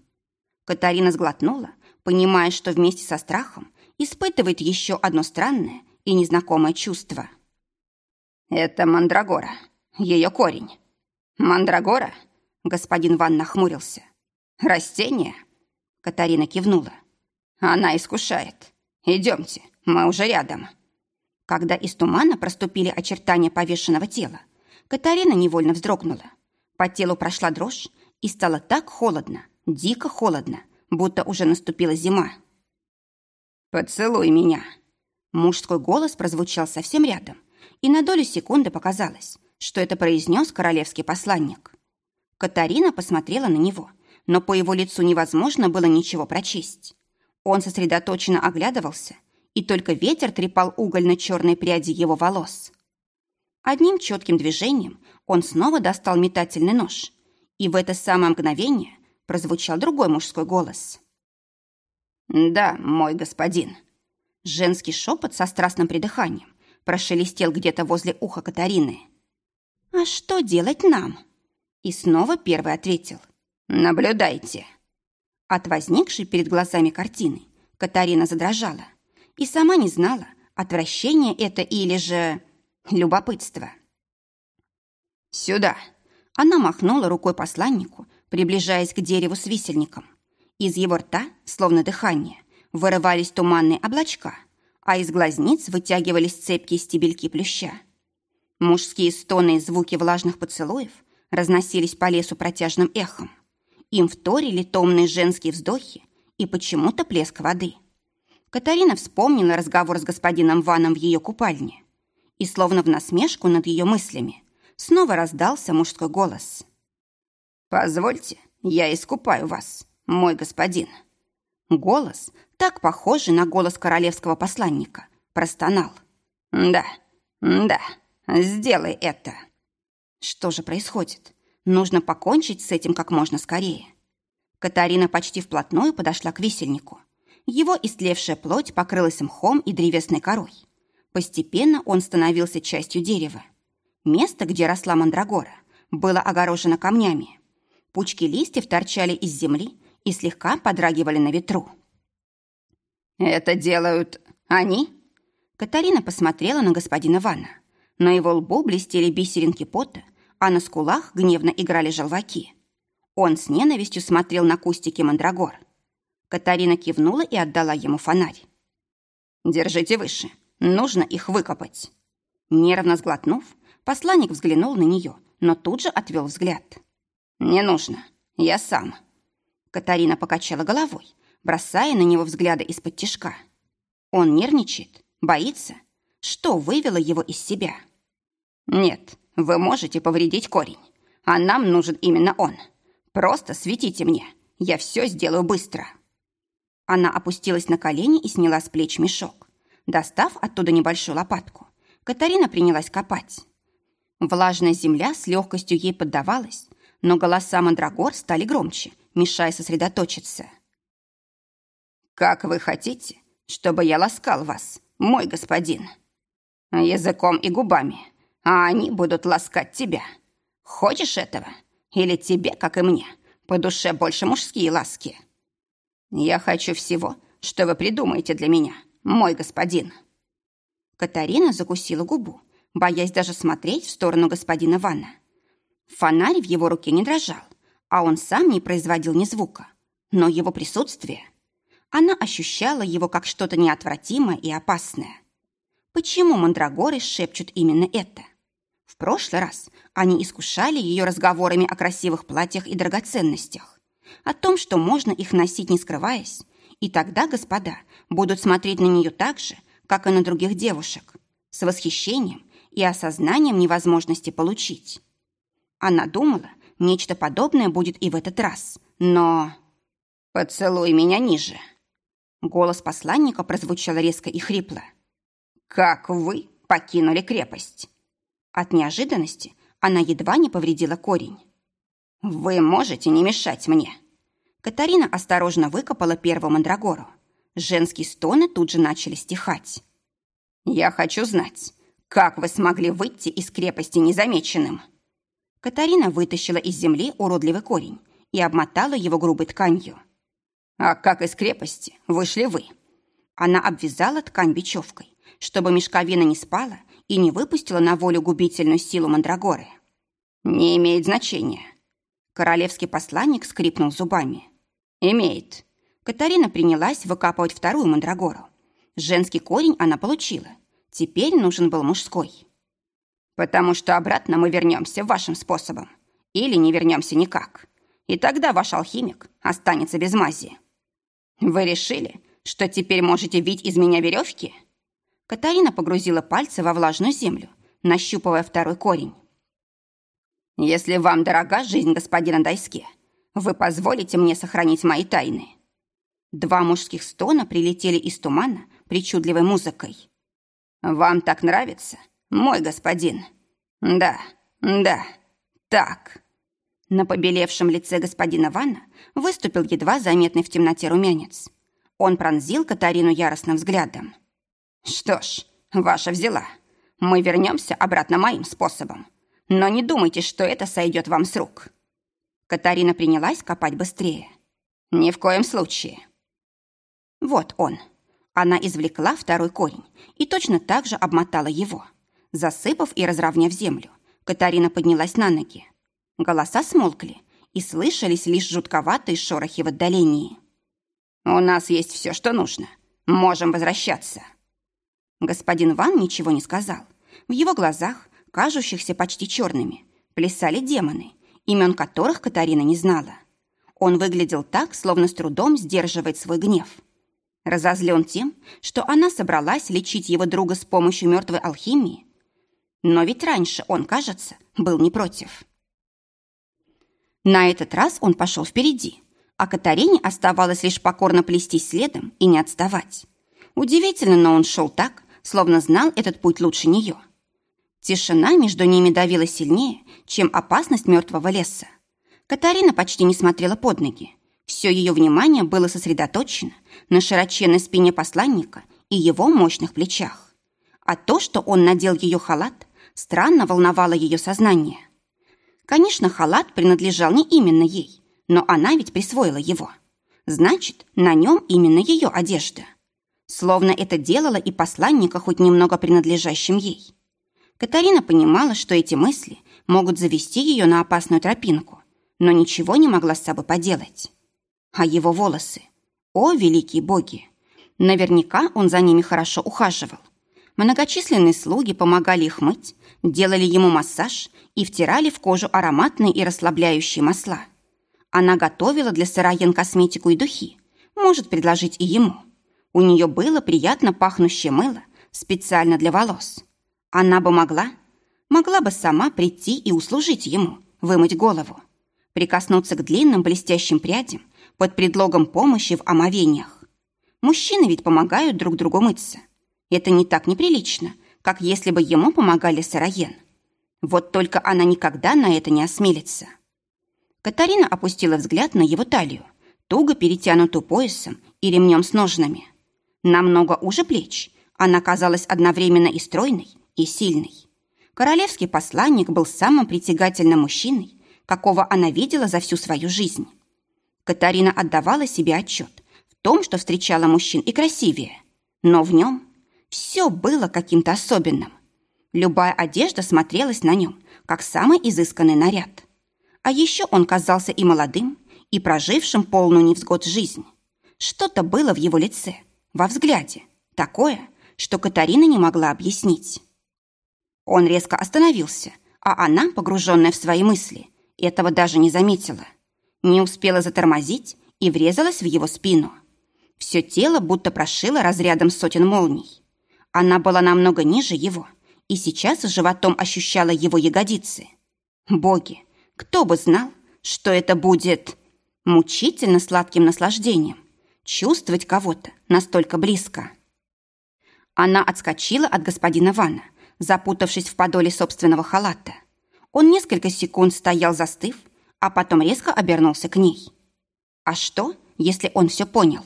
Катарина сглотнула, понимая, что вместе со страхом испытывает еще одно странное и незнакомое чувство. «Это мандрагора, ее корень. Мандрагора?» Господин Ван нахмурился. «Растение?» Катарина кивнула. «Она искушает. Идемте, мы уже рядом». Когда из тумана проступили очертания повешенного тела, Катарина невольно вздрогнула. По телу прошла дрожь, и стало так холодно, дико холодно, будто уже наступила зима. «Поцелуй меня!» Мужской голос прозвучал совсем рядом, и на долю секунды показалось, что это произнес королевский посланник. Катарина посмотрела на него, но по его лицу невозможно было ничего прочесть. Он сосредоточенно оглядывался, и только ветер трепал угольно-черные пряди его волос. Одним четким движением он снова достал метательный нож, и в это самое мгновение прозвучал другой мужской голос. Да, мой господин. Женский шепот со страстным придыханием прошелестел где-то возле уха Катарины. «А что делать нам?» И снова первый ответил. «Наблюдайте». От возникшей перед глазами картины Катарина задрожала и сама не знала, отвращение это или же любопытство. «Сюда!» Она махнула рукой посланнику, приближаясь к дереву с висельником. Из его рта, словно дыхание, вырывались туманные облачка, а из глазниц вытягивались цепкие стебельки плюща. Мужские стоны и звуки влажных поцелуев разносились по лесу протяжным эхом. Им вторили томные женские вздохи и почему-то плеск воды. Катарина вспомнила разговор с господином Ваном в ее купальне. И словно в насмешку над ее мыслями снова раздался мужской голос. «Позвольте, я искупаю вас, мой господин». Голос, так похожий на голос королевского посланника, простонал. «Да, да, сделай это». Что же происходит? Нужно покончить с этим как можно скорее. Катарина почти вплотную подошла к висельнику. Его истлевшая плоть покрылась мхом и древесной корой. Постепенно он становился частью дерева. Место, где росла мандрагора, было огорожено камнями. Пучки листьев торчали из земли и слегка подрагивали на ветру. «Это делают они?» Катарина посмотрела на господина Вана. На его лбу блестели бисеринки пота, а на скулах гневно играли желваки. Он с ненавистью смотрел на кустики мандрагор. Катарина кивнула и отдала ему фонарь. «Держите выше, нужно их выкопать». Нервно сглотнув, посланник взглянул на нее, но тут же отвел взгляд. «Не нужно, я сам». Катарина покачала головой, бросая на него взгляды из-под тишка. Он нервничает, боится. Что вывело его из себя? «Нет, вы можете повредить корень, а нам нужен именно он. Просто светите мне, я все сделаю быстро». Она опустилась на колени и сняла с плеч мешок. Достав оттуда небольшую лопатку, Катарина принялась копать. Влажная земля с легкостью ей поддавалась, но голоса мандрагор стали громче, мешая сосредоточиться. «Как вы хотите, чтобы я ласкал вас, мой господин? Языком и губами, а они будут ласкать тебя. Хочешь этого? Или тебе, как и мне, по душе больше мужские ласки?» «Я хочу всего, что вы придумаете для меня, мой господин». Катарина закусила губу, боясь даже смотреть в сторону господина Ванна. Фонарь в его руке не дрожал, а он сам не производил ни звука. Но его присутствие... Она ощущала его как что-то неотвратимое и опасное. Почему мандрагоры шепчут именно это? В прошлый раз они искушали ее разговорами о красивых платьях и драгоценностях о том, что можно их носить, не скрываясь, и тогда господа будут смотреть на нее так же, как и на других девушек, с восхищением и осознанием невозможности получить. Она думала, нечто подобное будет и в этот раз, но... «Поцелуй меня ниже!» Голос посланника прозвучал резко и хрипло. «Как вы покинули крепость?» От неожиданности она едва не повредила корень. «Вы можете не мешать мне?» Катарина осторожно выкопала первую мандрагору. Женские стоны тут же начали стихать. «Я хочу знать, как вы смогли выйти из крепости незамеченным?» Катарина вытащила из земли уродливый корень и обмотала его грубой тканью. «А как из крепости вышли вы?» Она обвязала ткань бечевкой, чтобы мешковина не спала и не выпустила на волю губительную силу мандрагоры. «Не имеет значения». Королевский посланник скрипнул зубами. «Имеет». Катарина принялась выкапывать вторую мандрагору. Женский корень она получила. Теперь нужен был мужской. «Потому что обратно мы вернемся вашим способом. Или не вернемся никак. И тогда ваш алхимик останется без мази. Вы решили, что теперь можете вить из меня веревки?» Катарина погрузила пальцы во влажную землю, нащупывая второй корень. «Если вам дорога жизнь господина Дайске, вы позволите мне сохранить мои тайны?» Два мужских стона прилетели из тумана причудливой музыкой. «Вам так нравится, мой господин?» «Да, да, так». На побелевшем лице господина Ванна выступил едва заметный в темноте румянец. Он пронзил Катарину яростным взглядом. «Что ж, ваша взяла. Мы вернемся обратно моим способом. Но не думайте, что это сойдет вам с рук». Катарина принялась копать быстрее. «Ни в коем случае». Вот он. Она извлекла второй корень и точно так же обмотала его. Засыпав и разровняв землю, Катарина поднялась на ноги. Голоса смолкли, и слышались лишь жутковатые шорохи в отдалении. «У нас есть все, что нужно. Можем возвращаться». Господин Ван ничего не сказал. В его глазах, кажущихся почти черными, плясали демоны, имен которых Катарина не знала. Он выглядел так, словно с трудом сдерживает свой гнев. Разозлен тем, что она собралась лечить его друга с помощью мертвой алхимии. Но ведь раньше он, кажется, был не против. На этот раз он пошел впереди, а Катарине оставалось лишь покорно плестись следом и не отставать. Удивительно, но он шел так, словно знал этот путь лучше нее. Тишина между ними давила сильнее, чем опасность мертвого леса. Катарина почти не смотрела под ноги. Все ее внимание было сосредоточено на широченной спине посланника и его мощных плечах. А то, что он надел ее халат, странно волновало ее сознание – Конечно, халат принадлежал не именно ей, но она ведь присвоила его. Значит, на нем именно ее одежда. Словно это делало и посланника хоть немного принадлежащим ей. Катарина понимала, что эти мысли могут завести ее на опасную тропинку, но ничего не могла с собой поделать. А его волосы? О, великие боги! Наверняка он за ними хорошо ухаживал. Многочисленные слуги помогали их мыть, делали ему массаж и втирали в кожу ароматные и расслабляющие масла. Она готовила для Сыроен косметику и духи, может предложить и ему. У нее было приятно пахнущее мыло специально для волос. Она бы могла, могла бы сама прийти и услужить ему, вымыть голову, прикоснуться к длинным блестящим прядям под предлогом помощи в омовениях. Мужчины ведь помогают друг другу мыться. Это не так неприлично, как если бы ему помогали Сыроен. Вот только она никогда на это не осмелится. Катарина опустила взгляд на его талию, туго перетянутую поясом и ремнем с ножнами. Намного уже плеч, она казалась одновременно и стройной, и сильной. Королевский посланник был самым притягательным мужчиной, какого она видела за всю свою жизнь. Катарина отдавала себе отчет в том, что встречала мужчин и красивее, но в нем все было каким-то особенным. Любая одежда смотрелась на нем, как самый изысканный наряд. А еще он казался и молодым, и прожившим полную невзгод жизнь. Что-то было в его лице, во взгляде, такое, что Катарина не могла объяснить. Он резко остановился, а она, погруженная в свои мысли, этого даже не заметила. Не успела затормозить и врезалась в его спину. Все тело будто прошило разрядом сотен молний. Она была намного ниже его – и сейчас животом ощущала его ягодицы. Боги, кто бы знал, что это будет мучительно сладким наслаждением чувствовать кого-то настолько близко. Она отскочила от господина Вана, запутавшись в подоле собственного халата. Он несколько секунд стоял застыв, а потом резко обернулся к ней. А что, если он все понял?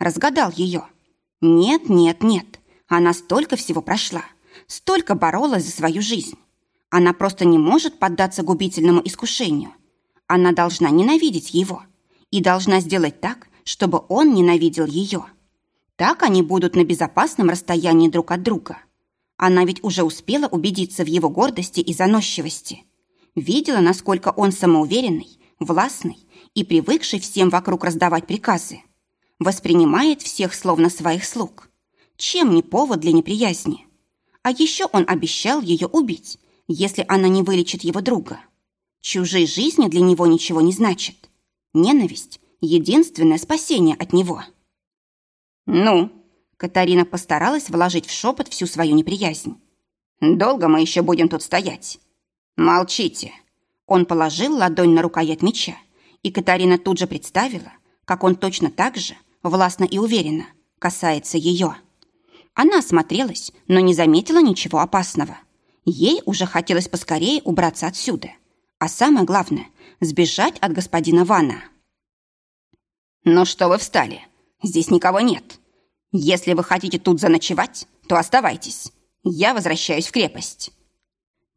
Разгадал ее? Нет, нет, нет, она столько всего прошла – столько боролась за свою жизнь. Она просто не может поддаться губительному искушению. Она должна ненавидеть его и должна сделать так, чтобы он ненавидел ее. Так они будут на безопасном расстоянии друг от друга. Она ведь уже успела убедиться в его гордости и заносчивости. Видела, насколько он самоуверенный, властный и привыкший всем вокруг раздавать приказы. Воспринимает всех словно своих слуг. Чем не повод для неприязни? А еще он обещал ее убить, если она не вылечит его друга. Чужие жизни для него ничего не значат. Ненависть — единственное спасение от него. «Ну?» — Катарина постаралась вложить в шепот всю свою неприязнь. «Долго мы еще будем тут стоять?» «Молчите!» Он положил ладонь на рукоять меча, и Катарина тут же представила, как он точно так же, властно и уверенно, касается ее. Она осмотрелась, но не заметила ничего опасного. Ей уже хотелось поскорее убраться отсюда. А самое главное – сбежать от господина Вана. «Ну что вы встали? Здесь никого нет. Если вы хотите тут заночевать, то оставайтесь. Я возвращаюсь в крепость».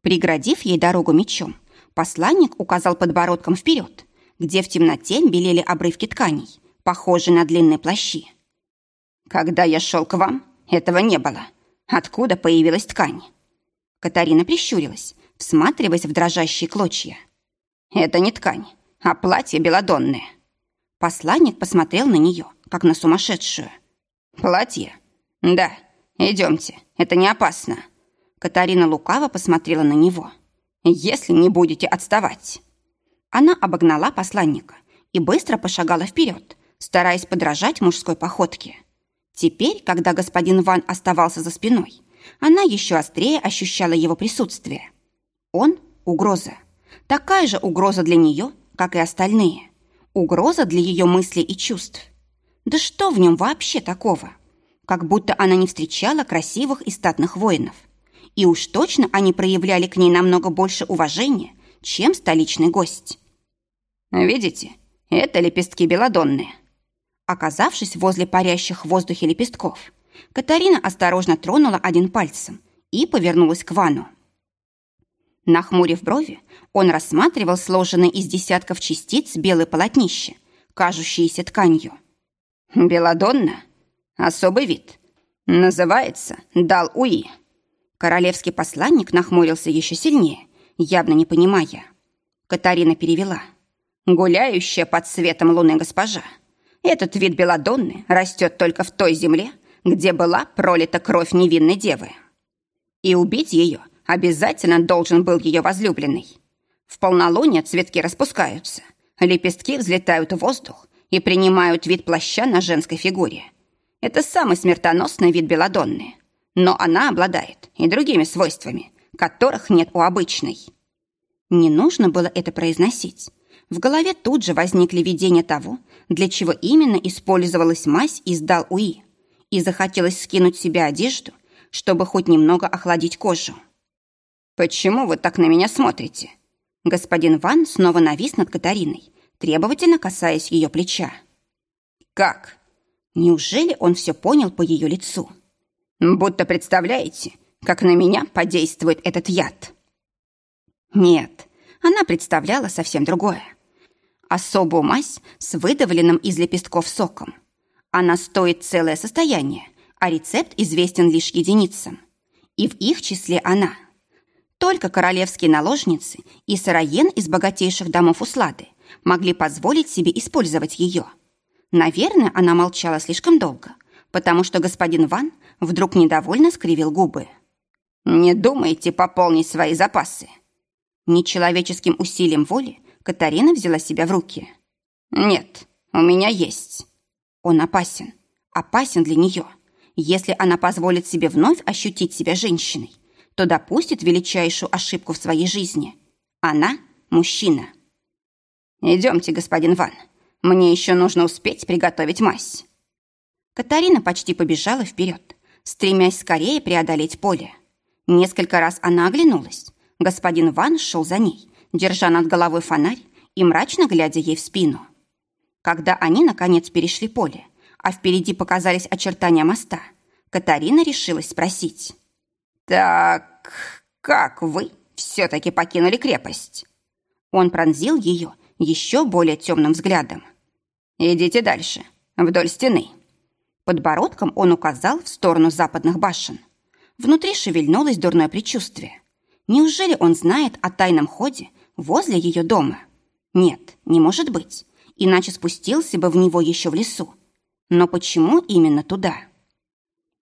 Преградив ей дорогу мечом, посланник указал подбородком вперед, где в темноте белели обрывки тканей, похожие на длинные плащи. «Когда я шел к вам, этого не было. Откуда появилась ткань?» Катарина прищурилась, всматриваясь в дрожащие клочья. «Это не ткань, а платье белодонное». Посланник посмотрел на нее, как на сумасшедшую. «Платье? Да, идемте, это не опасно». Катарина лукаво посмотрела на него. «Если не будете отставать». Она обогнала посланника и быстро пошагала вперед, стараясь подражать мужской походке. Теперь, когда господин Ван оставался за спиной, она еще острее ощущала его присутствие. Он — угроза. Такая же угроза для нее, как и остальные. Угроза для ее мыслей и чувств. Да что в нем вообще такого? Как будто она не встречала красивых и статных воинов. И уж точно они проявляли к ней намного больше уважения, чем столичный гость. «Видите, это лепестки белодонные», Оказавшись возле парящих в воздухе лепестков, Катарина осторожно тронула один пальцем и повернулась к Вану. Нахмурив брови, он рассматривал сложенные из десятков частиц белое полотнище, кажущееся тканью. «Беладонна? Особый вид. Называется Дал-Уи». Королевский посланник нахмурился еще сильнее, явно не понимая. Катарина перевела. «Гуляющая под светом луны госпожа. Этот вид белодонны растет только в той земле, где была пролита кровь невинной девы. И убить ее обязательно должен был ее возлюбленный. В полнолуние цветки распускаются, лепестки взлетают в воздух и принимают вид плаща на женской фигуре. Это самый смертоносный вид белодонны, но она обладает и другими свойствами, которых нет у обычной. Не нужно было это произносить. В голове тут же возникли видения того, для чего именно использовалась мазь из Дал-Уи, и захотелось скинуть с себя одежду, чтобы хоть немного охладить кожу. «Почему вы так на меня смотрите?» Господин Ван снова навис над Катариной, требовательно касаясь ее плеча. «Как?» Неужели он все понял по ее лицу? «Будто представляете, как на меня подействует этот яд?» Нет, она представляла совсем другое особую мазь с выдавленным из лепестков соком. Она стоит целое состояние, а рецепт известен лишь единицам. И в их числе она. Только королевские наложницы и сыроен из богатейших домов Услады могли позволить себе использовать ее. Наверное, она молчала слишком долго, потому что господин Ван вдруг недовольно скривил губы. «Не думайте пополнить свои запасы?» Нечеловеческим усилием воли Катарина взяла себя в руки. «Нет, у меня есть». Он опасен. Опасен для нее. Если она позволит себе вновь ощутить себя женщиной, то допустит величайшую ошибку в своей жизни. Она – мужчина. «Идемте, господин Ван. Мне еще нужно успеть приготовить мазь». Катарина почти побежала вперед, стремясь скорее преодолеть поле. Несколько раз она оглянулась. Господин Ван шел за ней, держа над головой фонарь и мрачно глядя ей в спину. Когда они, наконец, перешли поле, а впереди показались очертания моста, Катарина решилась спросить. «Так как вы все-таки покинули крепость?» Он пронзил ее еще более темным взглядом. «Идите дальше, вдоль стены». Подбородком он указал в сторону западных башен. Внутри шевельнулось дурное предчувствие. Неужели он знает о тайном ходе возле ее дома? Нет, не может быть, иначе спустился бы в него еще в лесу. Но почему именно туда?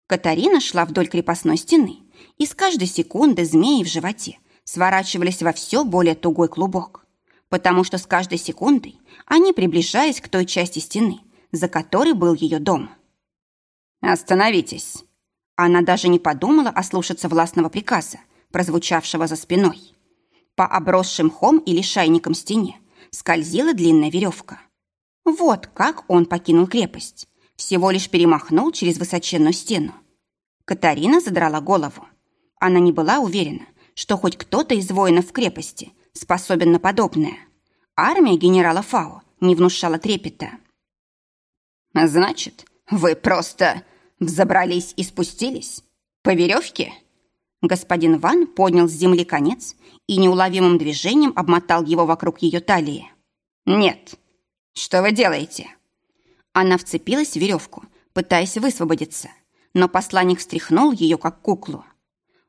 Катарина шла вдоль крепостной стены, и с каждой секунды змеи в животе сворачивались во все более тугой клубок, потому что с каждой секундой они приближались к той части стены, за которой был ее дом. «Остановитесь!» Она даже не подумала ослушаться властного приказа, прозвучавшего за спиной. По обросшим мхом и лишайникам стене скользила длинная веревка. Вот как он покинул крепость. Всего лишь перемахнул через высоченную стену. Катарина задрала голову. Она не была уверена, что хоть кто-то из воинов в крепости способен на подобное. Армия генерала Фао не внушала трепета. «Значит, «Вы просто взобрались и спустились? По веревке?» Господин Ван поднял с земли конец и неуловимым движением обмотал его вокруг ее талии. «Нет. Что вы делаете?» Она вцепилась в веревку, пытаясь высвободиться, но посланник встряхнул ее, как куклу.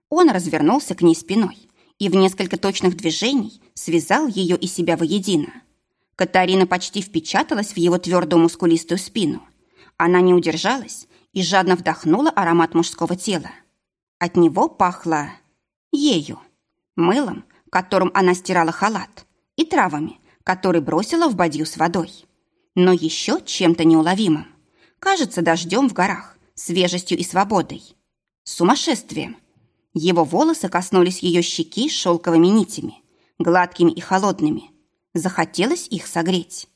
Он развернулся к ней спиной и в несколько точных движений связал ее и себя воедино. Катарина почти впечаталась в его твердую мускулистую спину. Она не удержалась и жадно вдохнула аромат мужского тела. От него пахло ею, мылом, которым она стирала халат, и травами, которые бросила в бадью с водой. Но еще чем-то неуловимым. Кажется, дождем в горах, свежестью и свободой. Сумасшествием. Его волосы коснулись ее щеки шелковыми нитями, гладкими и холодными. Захотелось их согреть.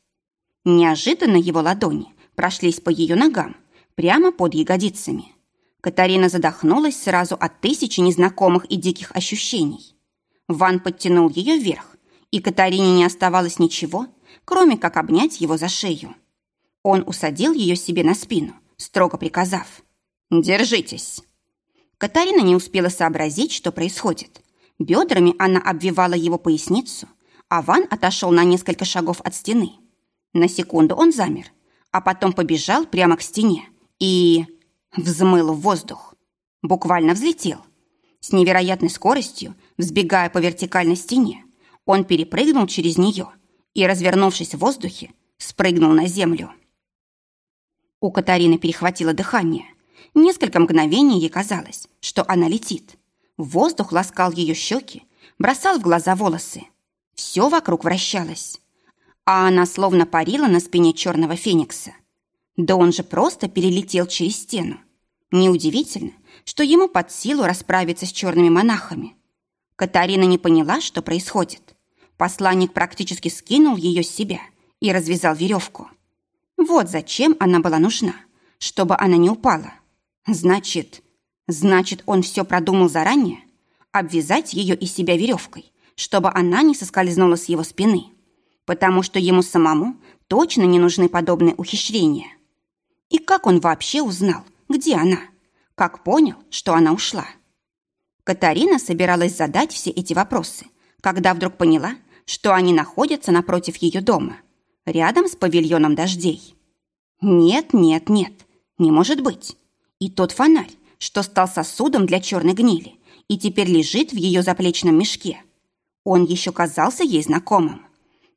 Неожиданно его ладони прошлись по ее ногам, прямо под ягодицами. Катарина задохнулась сразу от тысячи незнакомых и диких ощущений. Ван подтянул ее вверх, и Катарине не оставалось ничего, кроме как обнять его за шею. Он усадил ее себе на спину, строго приказав «Держитесь». Катарина не успела сообразить, что происходит. Бедрами она обвивала его поясницу, а Ван отошел на несколько шагов от стены. На секунду он замер, а потом побежал прямо к стене и... взмыл в воздух. Буквально взлетел. С невероятной скоростью, взбегая по вертикальной стене, он перепрыгнул через нее и, развернувшись в воздухе, спрыгнул на землю. У Катарины перехватило дыхание. Несколько мгновений ей казалось, что она летит. Воздух ласкал ее щеки, бросал в глаза волосы. Все вокруг вращалось. А она словно парила на спине черного феникса. Да он же просто перелетел через стену. Неудивительно, что ему под силу расправиться с черными монахами. Катарина не поняла, что происходит. Посланник практически скинул ее с себя и развязал веревку. Вот зачем она была нужна, чтобы она не упала. Значит, значит, он все продумал заранее? Обвязать ее и себя веревкой, чтобы она не соскользнула с его спины. Потому что ему самому точно не нужны подобные ухищрения. И как он вообще узнал, где она? Как понял, что она ушла? Катарина собиралась задать все эти вопросы, когда вдруг поняла, что они находятся напротив ее дома, рядом с павильоном дождей. Нет, нет, нет, не может быть. И тот фонарь, что стал сосудом для черной гнили и теперь лежит в ее заплечном мешке. Он еще казался ей знакомым.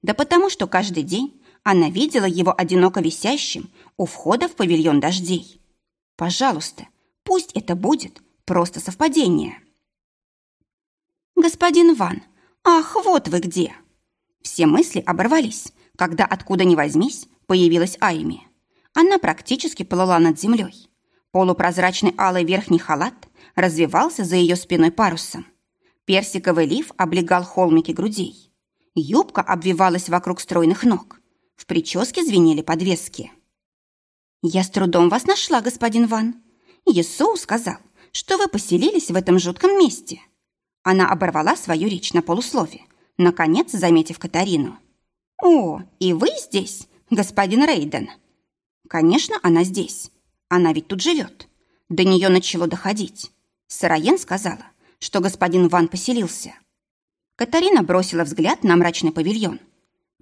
Да потому что каждый день она видела его одиноко висящим у входа в павильон дождей. Пожалуйста, пусть это будет просто совпадение. «Господин Ван, ах, вот вы где!» Все мысли оборвались, когда откуда ни возьмись появилась Айми. Она практически плыла над землей. Полупрозрачный алый верхний халат развивался за ее спиной парусом. Персиковый лиф облегал холмики грудей. Юбка обвивалась вокруг стройных ног. В прическе звенели подвески. «Я с трудом вас нашла, господин Ван. Есоу сказал, что вы поселились в этом жутком месте». Она оборвала свою речь на полуслове, наконец заметив Катарину. «О, и вы здесь, господин Рейден?» «Конечно, она здесь. Она ведь тут живет. До нее начало доходить. Сыроен сказала, что господин Ван поселился. Катарина бросила взгляд на мрачный павильон.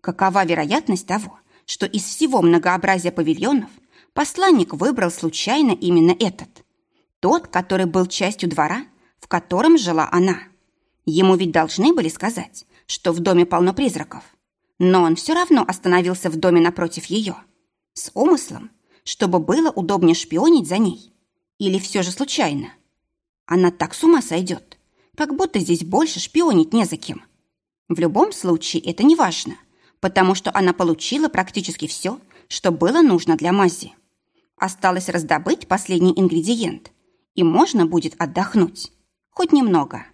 Какова вероятность того, что из всего многообразия павильонов посланник выбрал случайно именно этот? Тот, который был частью двора, в котором жила она. Ему ведь должны были сказать, что в доме полно призраков. Но он все равно остановился в доме напротив ее. С умыслом чтобы было удобнее шпионить за ней? Или все же случайно? Она так с ума сойдет, как будто здесь больше шпионить не за кем. В любом случае это не важно, потому что она получила практически все, что было нужно для мази. Осталось раздобыть последний ингредиент, и можно будет отдохнуть. Хоть немного.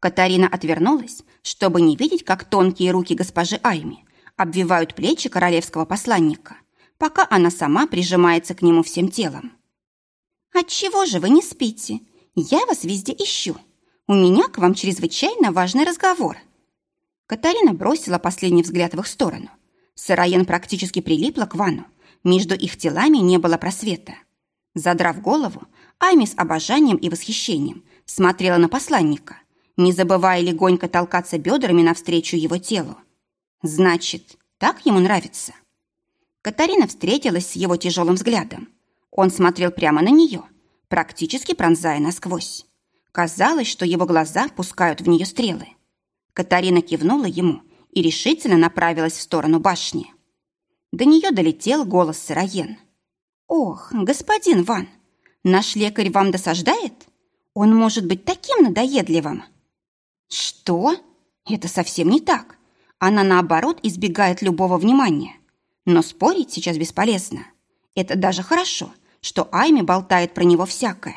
Катарина отвернулась, чтобы не видеть, как тонкие руки госпожи Айми обвивают плечи королевского посланника пока она сама прижимается к нему всем телом. «Отчего же вы не спите? Я вас везде ищу. У меня к вам чрезвычайно важный разговор». Катарина бросила последний взгляд в их сторону. Сыроен практически прилипла к Вану, Между их телами не было просвета. Задрав голову, Айми с обожанием и восхищением смотрела на посланника, не забывая легонько толкаться бедрами навстречу его телу. Значит, так ему нравится. Катарина встретилась с его тяжелым взглядом. Он смотрел прямо на нее, практически пронзая насквозь. Казалось, что его глаза пускают в нее стрелы. Катарина кивнула ему и решительно направилась в сторону башни. До нее долетел голос Сыроен. «Ох, господин Ван, наш лекарь вам досаждает? Он может быть таким надоедливым!» «Что? Это совсем не так. Она, наоборот, избегает любого внимания. Но спорить сейчас бесполезно. Это даже хорошо, что Айми болтает про него всякое.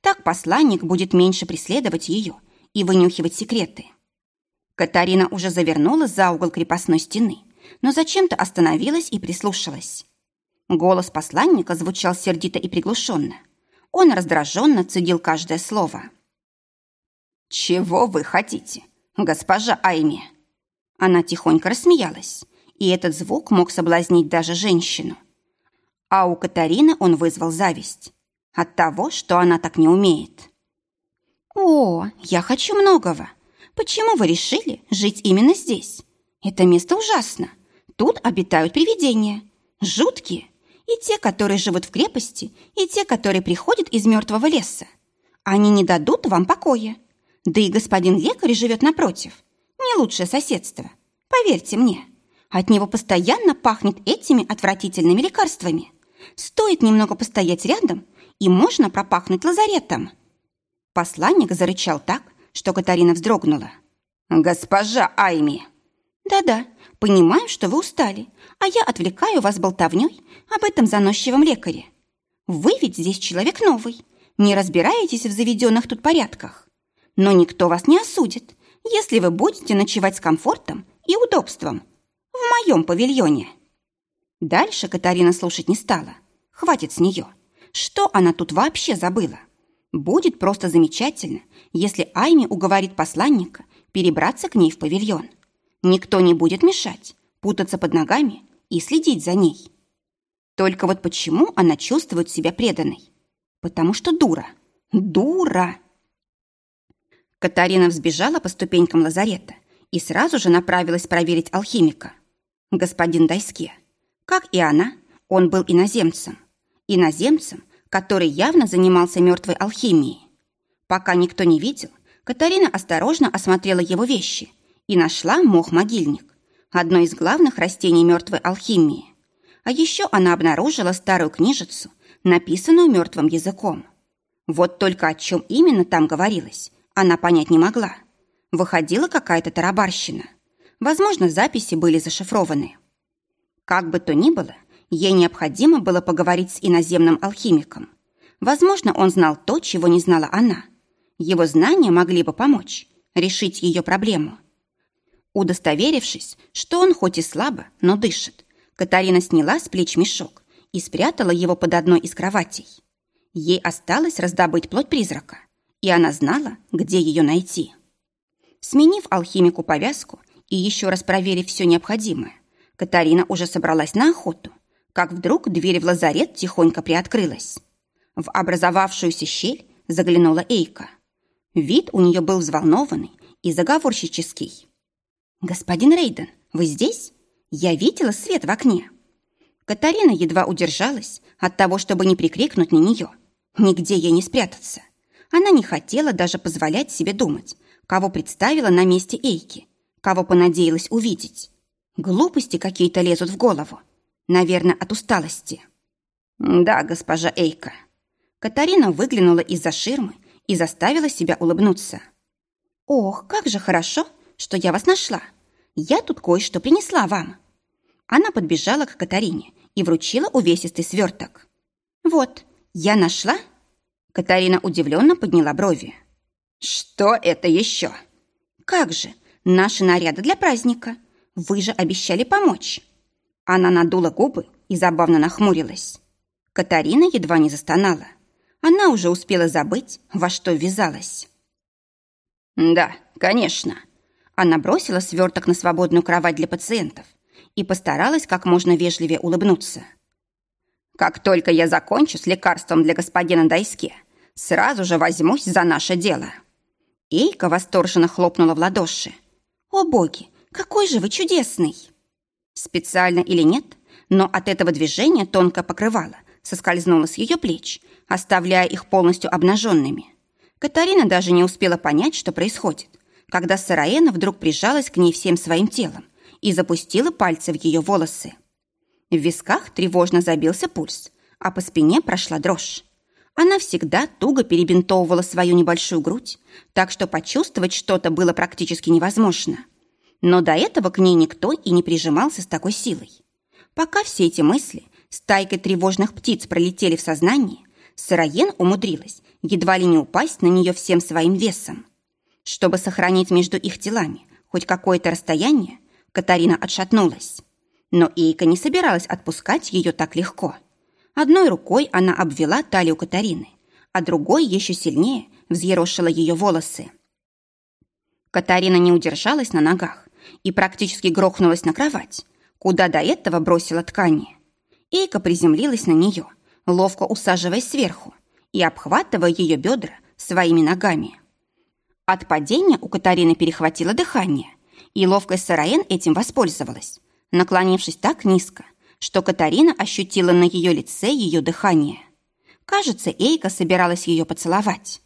Так посланник будет меньше преследовать ее и вынюхивать секреты. Катарина уже завернула за угол крепостной стены, но зачем-то остановилась и прислушалась. Голос посланника звучал сердито и приглушенно. Он раздраженно цедил каждое слово. «Чего вы хотите, госпожа Айми?» Она тихонько рассмеялась, и этот звук мог соблазнить даже женщину. А у Катарины он вызвал зависть. От того, что она так не умеет. «О, я хочу многого. Почему вы решили жить именно здесь? Это место ужасно. Тут обитают привидения. Жуткие. И те, которые живут в крепости, и те, которые приходят из мертвого леса. Они не дадут вам покоя. Да и господин лекарь живет напротив. Не лучшее соседство. Поверьте мне. От него постоянно пахнет этими отвратительными лекарствами. Стоит немного постоять рядом, и можно пропахнуть лазаретом. Посланник зарычал так, что Катарина вздрогнула. «Госпожа Айми!» «Да-да, понимаю, что вы устали, а я отвлекаю вас болтовней об этом заносчивом лекаре. Вы ведь здесь человек новый, не разбираетесь в заведенных тут порядках. Но никто вас не осудит, если вы будете ночевать с комфортом и удобством в моем павильоне. Дальше Катарина слушать не стала. Хватит с нее. Что она тут вообще забыла? Будет просто замечательно, если Айми уговорит посланника перебраться к ней в павильон. Никто не будет мешать, путаться под ногами и следить за ней. Только вот почему она чувствует себя преданной? Потому что дура. Дура! Катарина взбежала по ступенькам лазарета и сразу же направилась проверить алхимика. Господин Дайске. Как и она, он был иноземцем. Иноземцем, который явно занимался мертвой алхимией. Пока никто не видел, Катарина осторожно осмотрела его вещи и нашла мох-могильник, одно из главных растений мертвой алхимии. А еще она обнаружила старую книжицу, написанную мертвым языком. Вот только о чем именно там говорилось, она понять не могла. Выходила какая-то тарабарщина. Возможно, записи были зашифрованы. Как бы то ни было, ей необходимо было поговорить с иноземным алхимиком. Возможно, он знал то, чего не знала она. Его знания могли бы помочь решить ее проблему. Удостоверившись, что он хоть и слабо, но дышит, Катарина сняла с плеч мешок и спрятала его под одной из кроватей. Ей осталось раздобыть плоть призрака – и она знала, где ее найти. Сменив алхимику повязку и еще раз проверив все необходимое, Катарина уже собралась на охоту, как вдруг дверь в лазарет тихонько приоткрылась. В образовавшуюся щель заглянула Эйка. Вид у нее был взволнованный и заговорщический. «Господин Рейден, вы здесь? Я видела свет в окне». Катарина едва удержалась от того, чтобы не прикрикнуть на нее. Нигде ей не спрятаться. Она не хотела даже позволять себе думать, кого представила на месте Эйки, кого понадеялась увидеть. Глупости какие-то лезут в голову. Наверное, от усталости. «Да, госпожа Эйка». Катарина выглянула из-за ширмы и заставила себя улыбнуться. «Ох, как же хорошо, что я вас нашла. Я тут кое-что принесла вам». Она подбежала к Катарине и вручила увесистый сверток. «Вот, я нашла Катарина удивленно подняла брови. «Что это еще?» «Как же, наши наряды для праздника. Вы же обещали помочь». Она надула губы и забавно нахмурилась. Катарина едва не застонала. Она уже успела забыть, во что ввязалась. «Да, конечно». Она бросила сверток на свободную кровать для пациентов и постаралась как можно вежливее улыбнуться. Как только я закончу с лекарством для господина Дайске, сразу же возьмусь за наше дело». Эйка восторженно хлопнула в ладоши. «О боги, какой же вы чудесный!» Специально или нет, но от этого движения тонко покрывало, соскользнуло с ее плеч, оставляя их полностью обнаженными. Катарина даже не успела понять, что происходит, когда Сараэна вдруг прижалась к ней всем своим телом и запустила пальцы в ее волосы. В висках тревожно забился пульс, а по спине прошла дрожь. Она всегда туго перебинтовывала свою небольшую грудь, так что почувствовать что-то было практически невозможно. Но до этого к ней никто и не прижимался с такой силой. Пока все эти мысли стайкой тревожных птиц пролетели в сознание, Сыроен умудрилась едва ли не упасть на нее всем своим весом. Чтобы сохранить между их телами хоть какое-то расстояние, Катарина отшатнулась. Но Эйка не собиралась отпускать ее так легко. Одной рукой она обвела талию Катарины, а другой еще сильнее взъерошила ее волосы. Катарина не удержалась на ногах и практически грохнулась на кровать, куда до этого бросила ткани. Эйка приземлилась на нее, ловко усаживаясь сверху и обхватывая ее бедра своими ногами. От падения у Катарины перехватило дыхание, и ловкая Сараен этим воспользовалась, наклонившись так низко, что Катарина ощутила на ее лице ее дыхание. Кажется, Эйка собиралась ее поцеловать.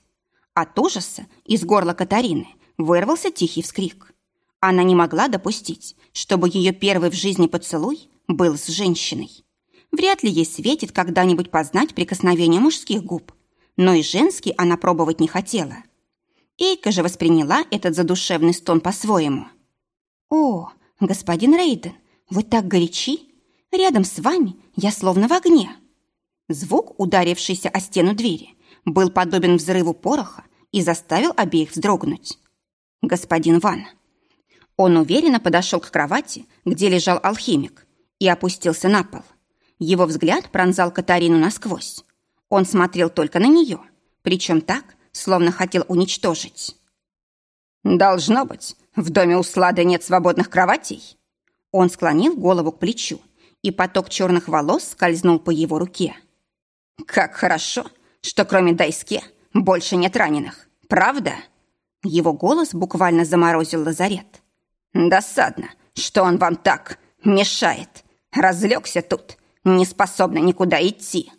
От ужаса из горла Катарины вырвался тихий вскрик. Она не могла допустить, чтобы ее первый в жизни поцелуй был с женщиной. Вряд ли ей светит когда-нибудь познать прикосновение мужских губ, но и женский она пробовать не хотела. Эйка же восприняла этот задушевный стон по-своему. «О, господин Рейден, вы так горячи!» Рядом с вами я словно в огне. Звук, ударившийся о стену двери, был подобен взрыву пороха и заставил обеих вздрогнуть. Господин Ван. Он уверенно подошел к кровати, где лежал алхимик, и опустился на пол. Его взгляд пронзал Катарину насквозь. Он смотрел только на нее, причем так, словно хотел уничтожить. «Должно быть, в доме у Слады нет свободных кроватей?» Он склонил голову к плечу и поток черных волос скользнул по его руке. «Как хорошо, что кроме Дайске больше нет раненых, правда?» Его голос буквально заморозил лазарет. «Досадно, что он вам так мешает. Разлегся тут, не способна никуда идти».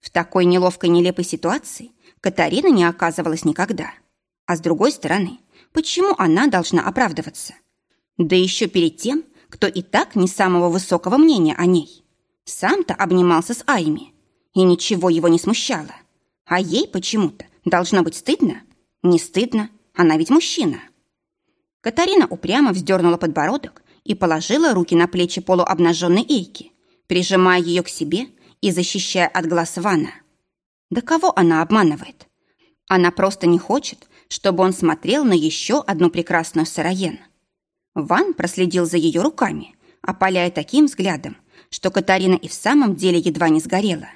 В такой неловкой нелепой ситуации Катарина не оказывалась никогда. А с другой стороны, почему она должна оправдываться? Да еще перед тем, кто и так не самого высокого мнения о ней. Сам-то обнимался с Айми, и ничего его не смущало. А ей почему-то должно быть стыдно. Не стыдно, она ведь мужчина. Катарина упрямо вздернула подбородок и положила руки на плечи полуобнаженной Эйки, прижимая ее к себе и защищая от глаз Вана. Да кого она обманывает? Она просто не хочет, чтобы он смотрел на еще одну прекрасную Сараен. Ван проследил за ее руками, опаляя таким взглядом, что Катарина и в самом деле едва не сгорела.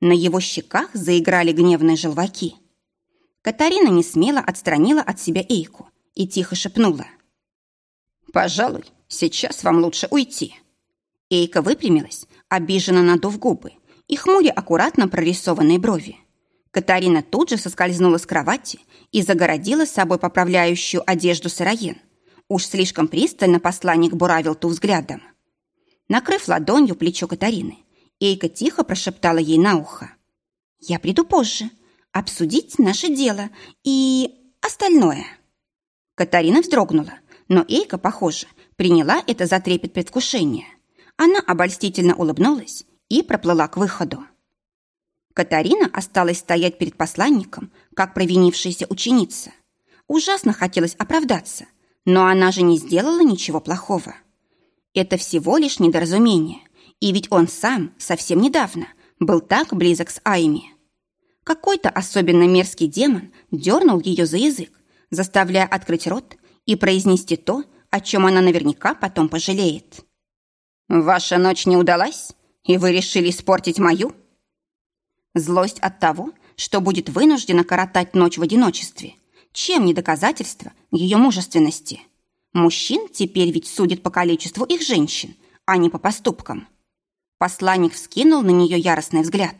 На его щеках заиграли гневные желваки. Катарина не смело отстранила от себя Эйку и тихо шепнула. «Пожалуй, сейчас вам лучше уйти». Эйка выпрямилась, обиженно надув губы и хмуря аккуратно прорисованные брови. Катарина тут же соскользнула с кровати и загородила с собой поправляющую одежду сыроен, Уж слишком пристально посланник буравил ту взглядом. Накрыв ладонью плечо Катарины, Эйка тихо прошептала ей на ухо. «Я приду позже. Обсудить наше дело и остальное». Катарина вздрогнула, но Эйка, похоже, приняла это за трепет предвкушения. Она обольстительно улыбнулась и проплыла к выходу. Катарина осталась стоять перед посланником, как провинившаяся ученица. Ужасно хотелось оправдаться – но она же не сделала ничего плохого. Это всего лишь недоразумение. И ведь он сам совсем недавно был так близок с Айми. Какой-то особенно мерзкий демон дернул ее за язык, заставляя открыть рот и произнести то, о чем она наверняка потом пожалеет. «Ваша ночь не удалась, и вы решили испортить мою?» Злость от того, что будет вынуждена коротать ночь в одиночестве, чем не доказательство ее мужественности? Мужчин теперь ведь судят по количеству их женщин, а не по поступкам. Посланник вскинул на нее яростный взгляд.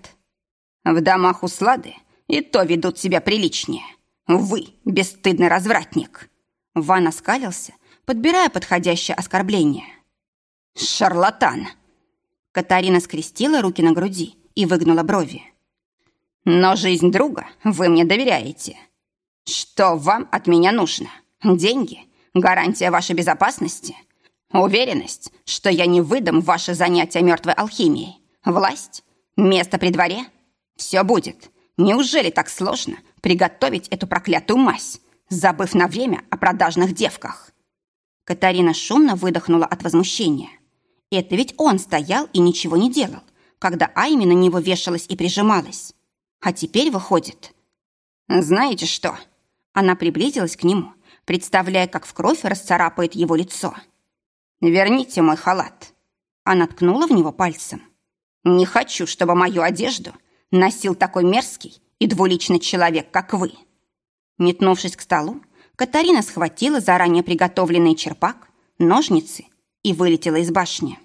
«В домах услады и то ведут себя приличнее. Вы, бесстыдный развратник!» Ван оскалился, подбирая подходящее оскорбление. «Шарлатан!» Катарина скрестила руки на груди и выгнула брови. «Но жизнь друга вы мне доверяете. Что вам от меня нужно? Деньги? Гарантия вашей безопасности?» Уверенность, что я не выдам ваши занятия мертвой алхимией. Власть? Место при дворе? Все будет. Неужели так сложно приготовить эту проклятую мазь, забыв на время о продажных девках? Катарина шумно выдохнула от возмущения. Это ведь он стоял и ничего не делал, когда Айми на него вешалась и прижималась. А теперь выходит... Знаете что? Она приблизилась к нему, представляя, как в кровь расцарапает его лицо. — «Верните мой халат». Она ткнула в него пальцем. «Не хочу, чтобы мою одежду носил такой мерзкий и двуличный человек, как вы». Метнувшись к столу, Катарина схватила заранее приготовленный черпак, ножницы и вылетела из башни.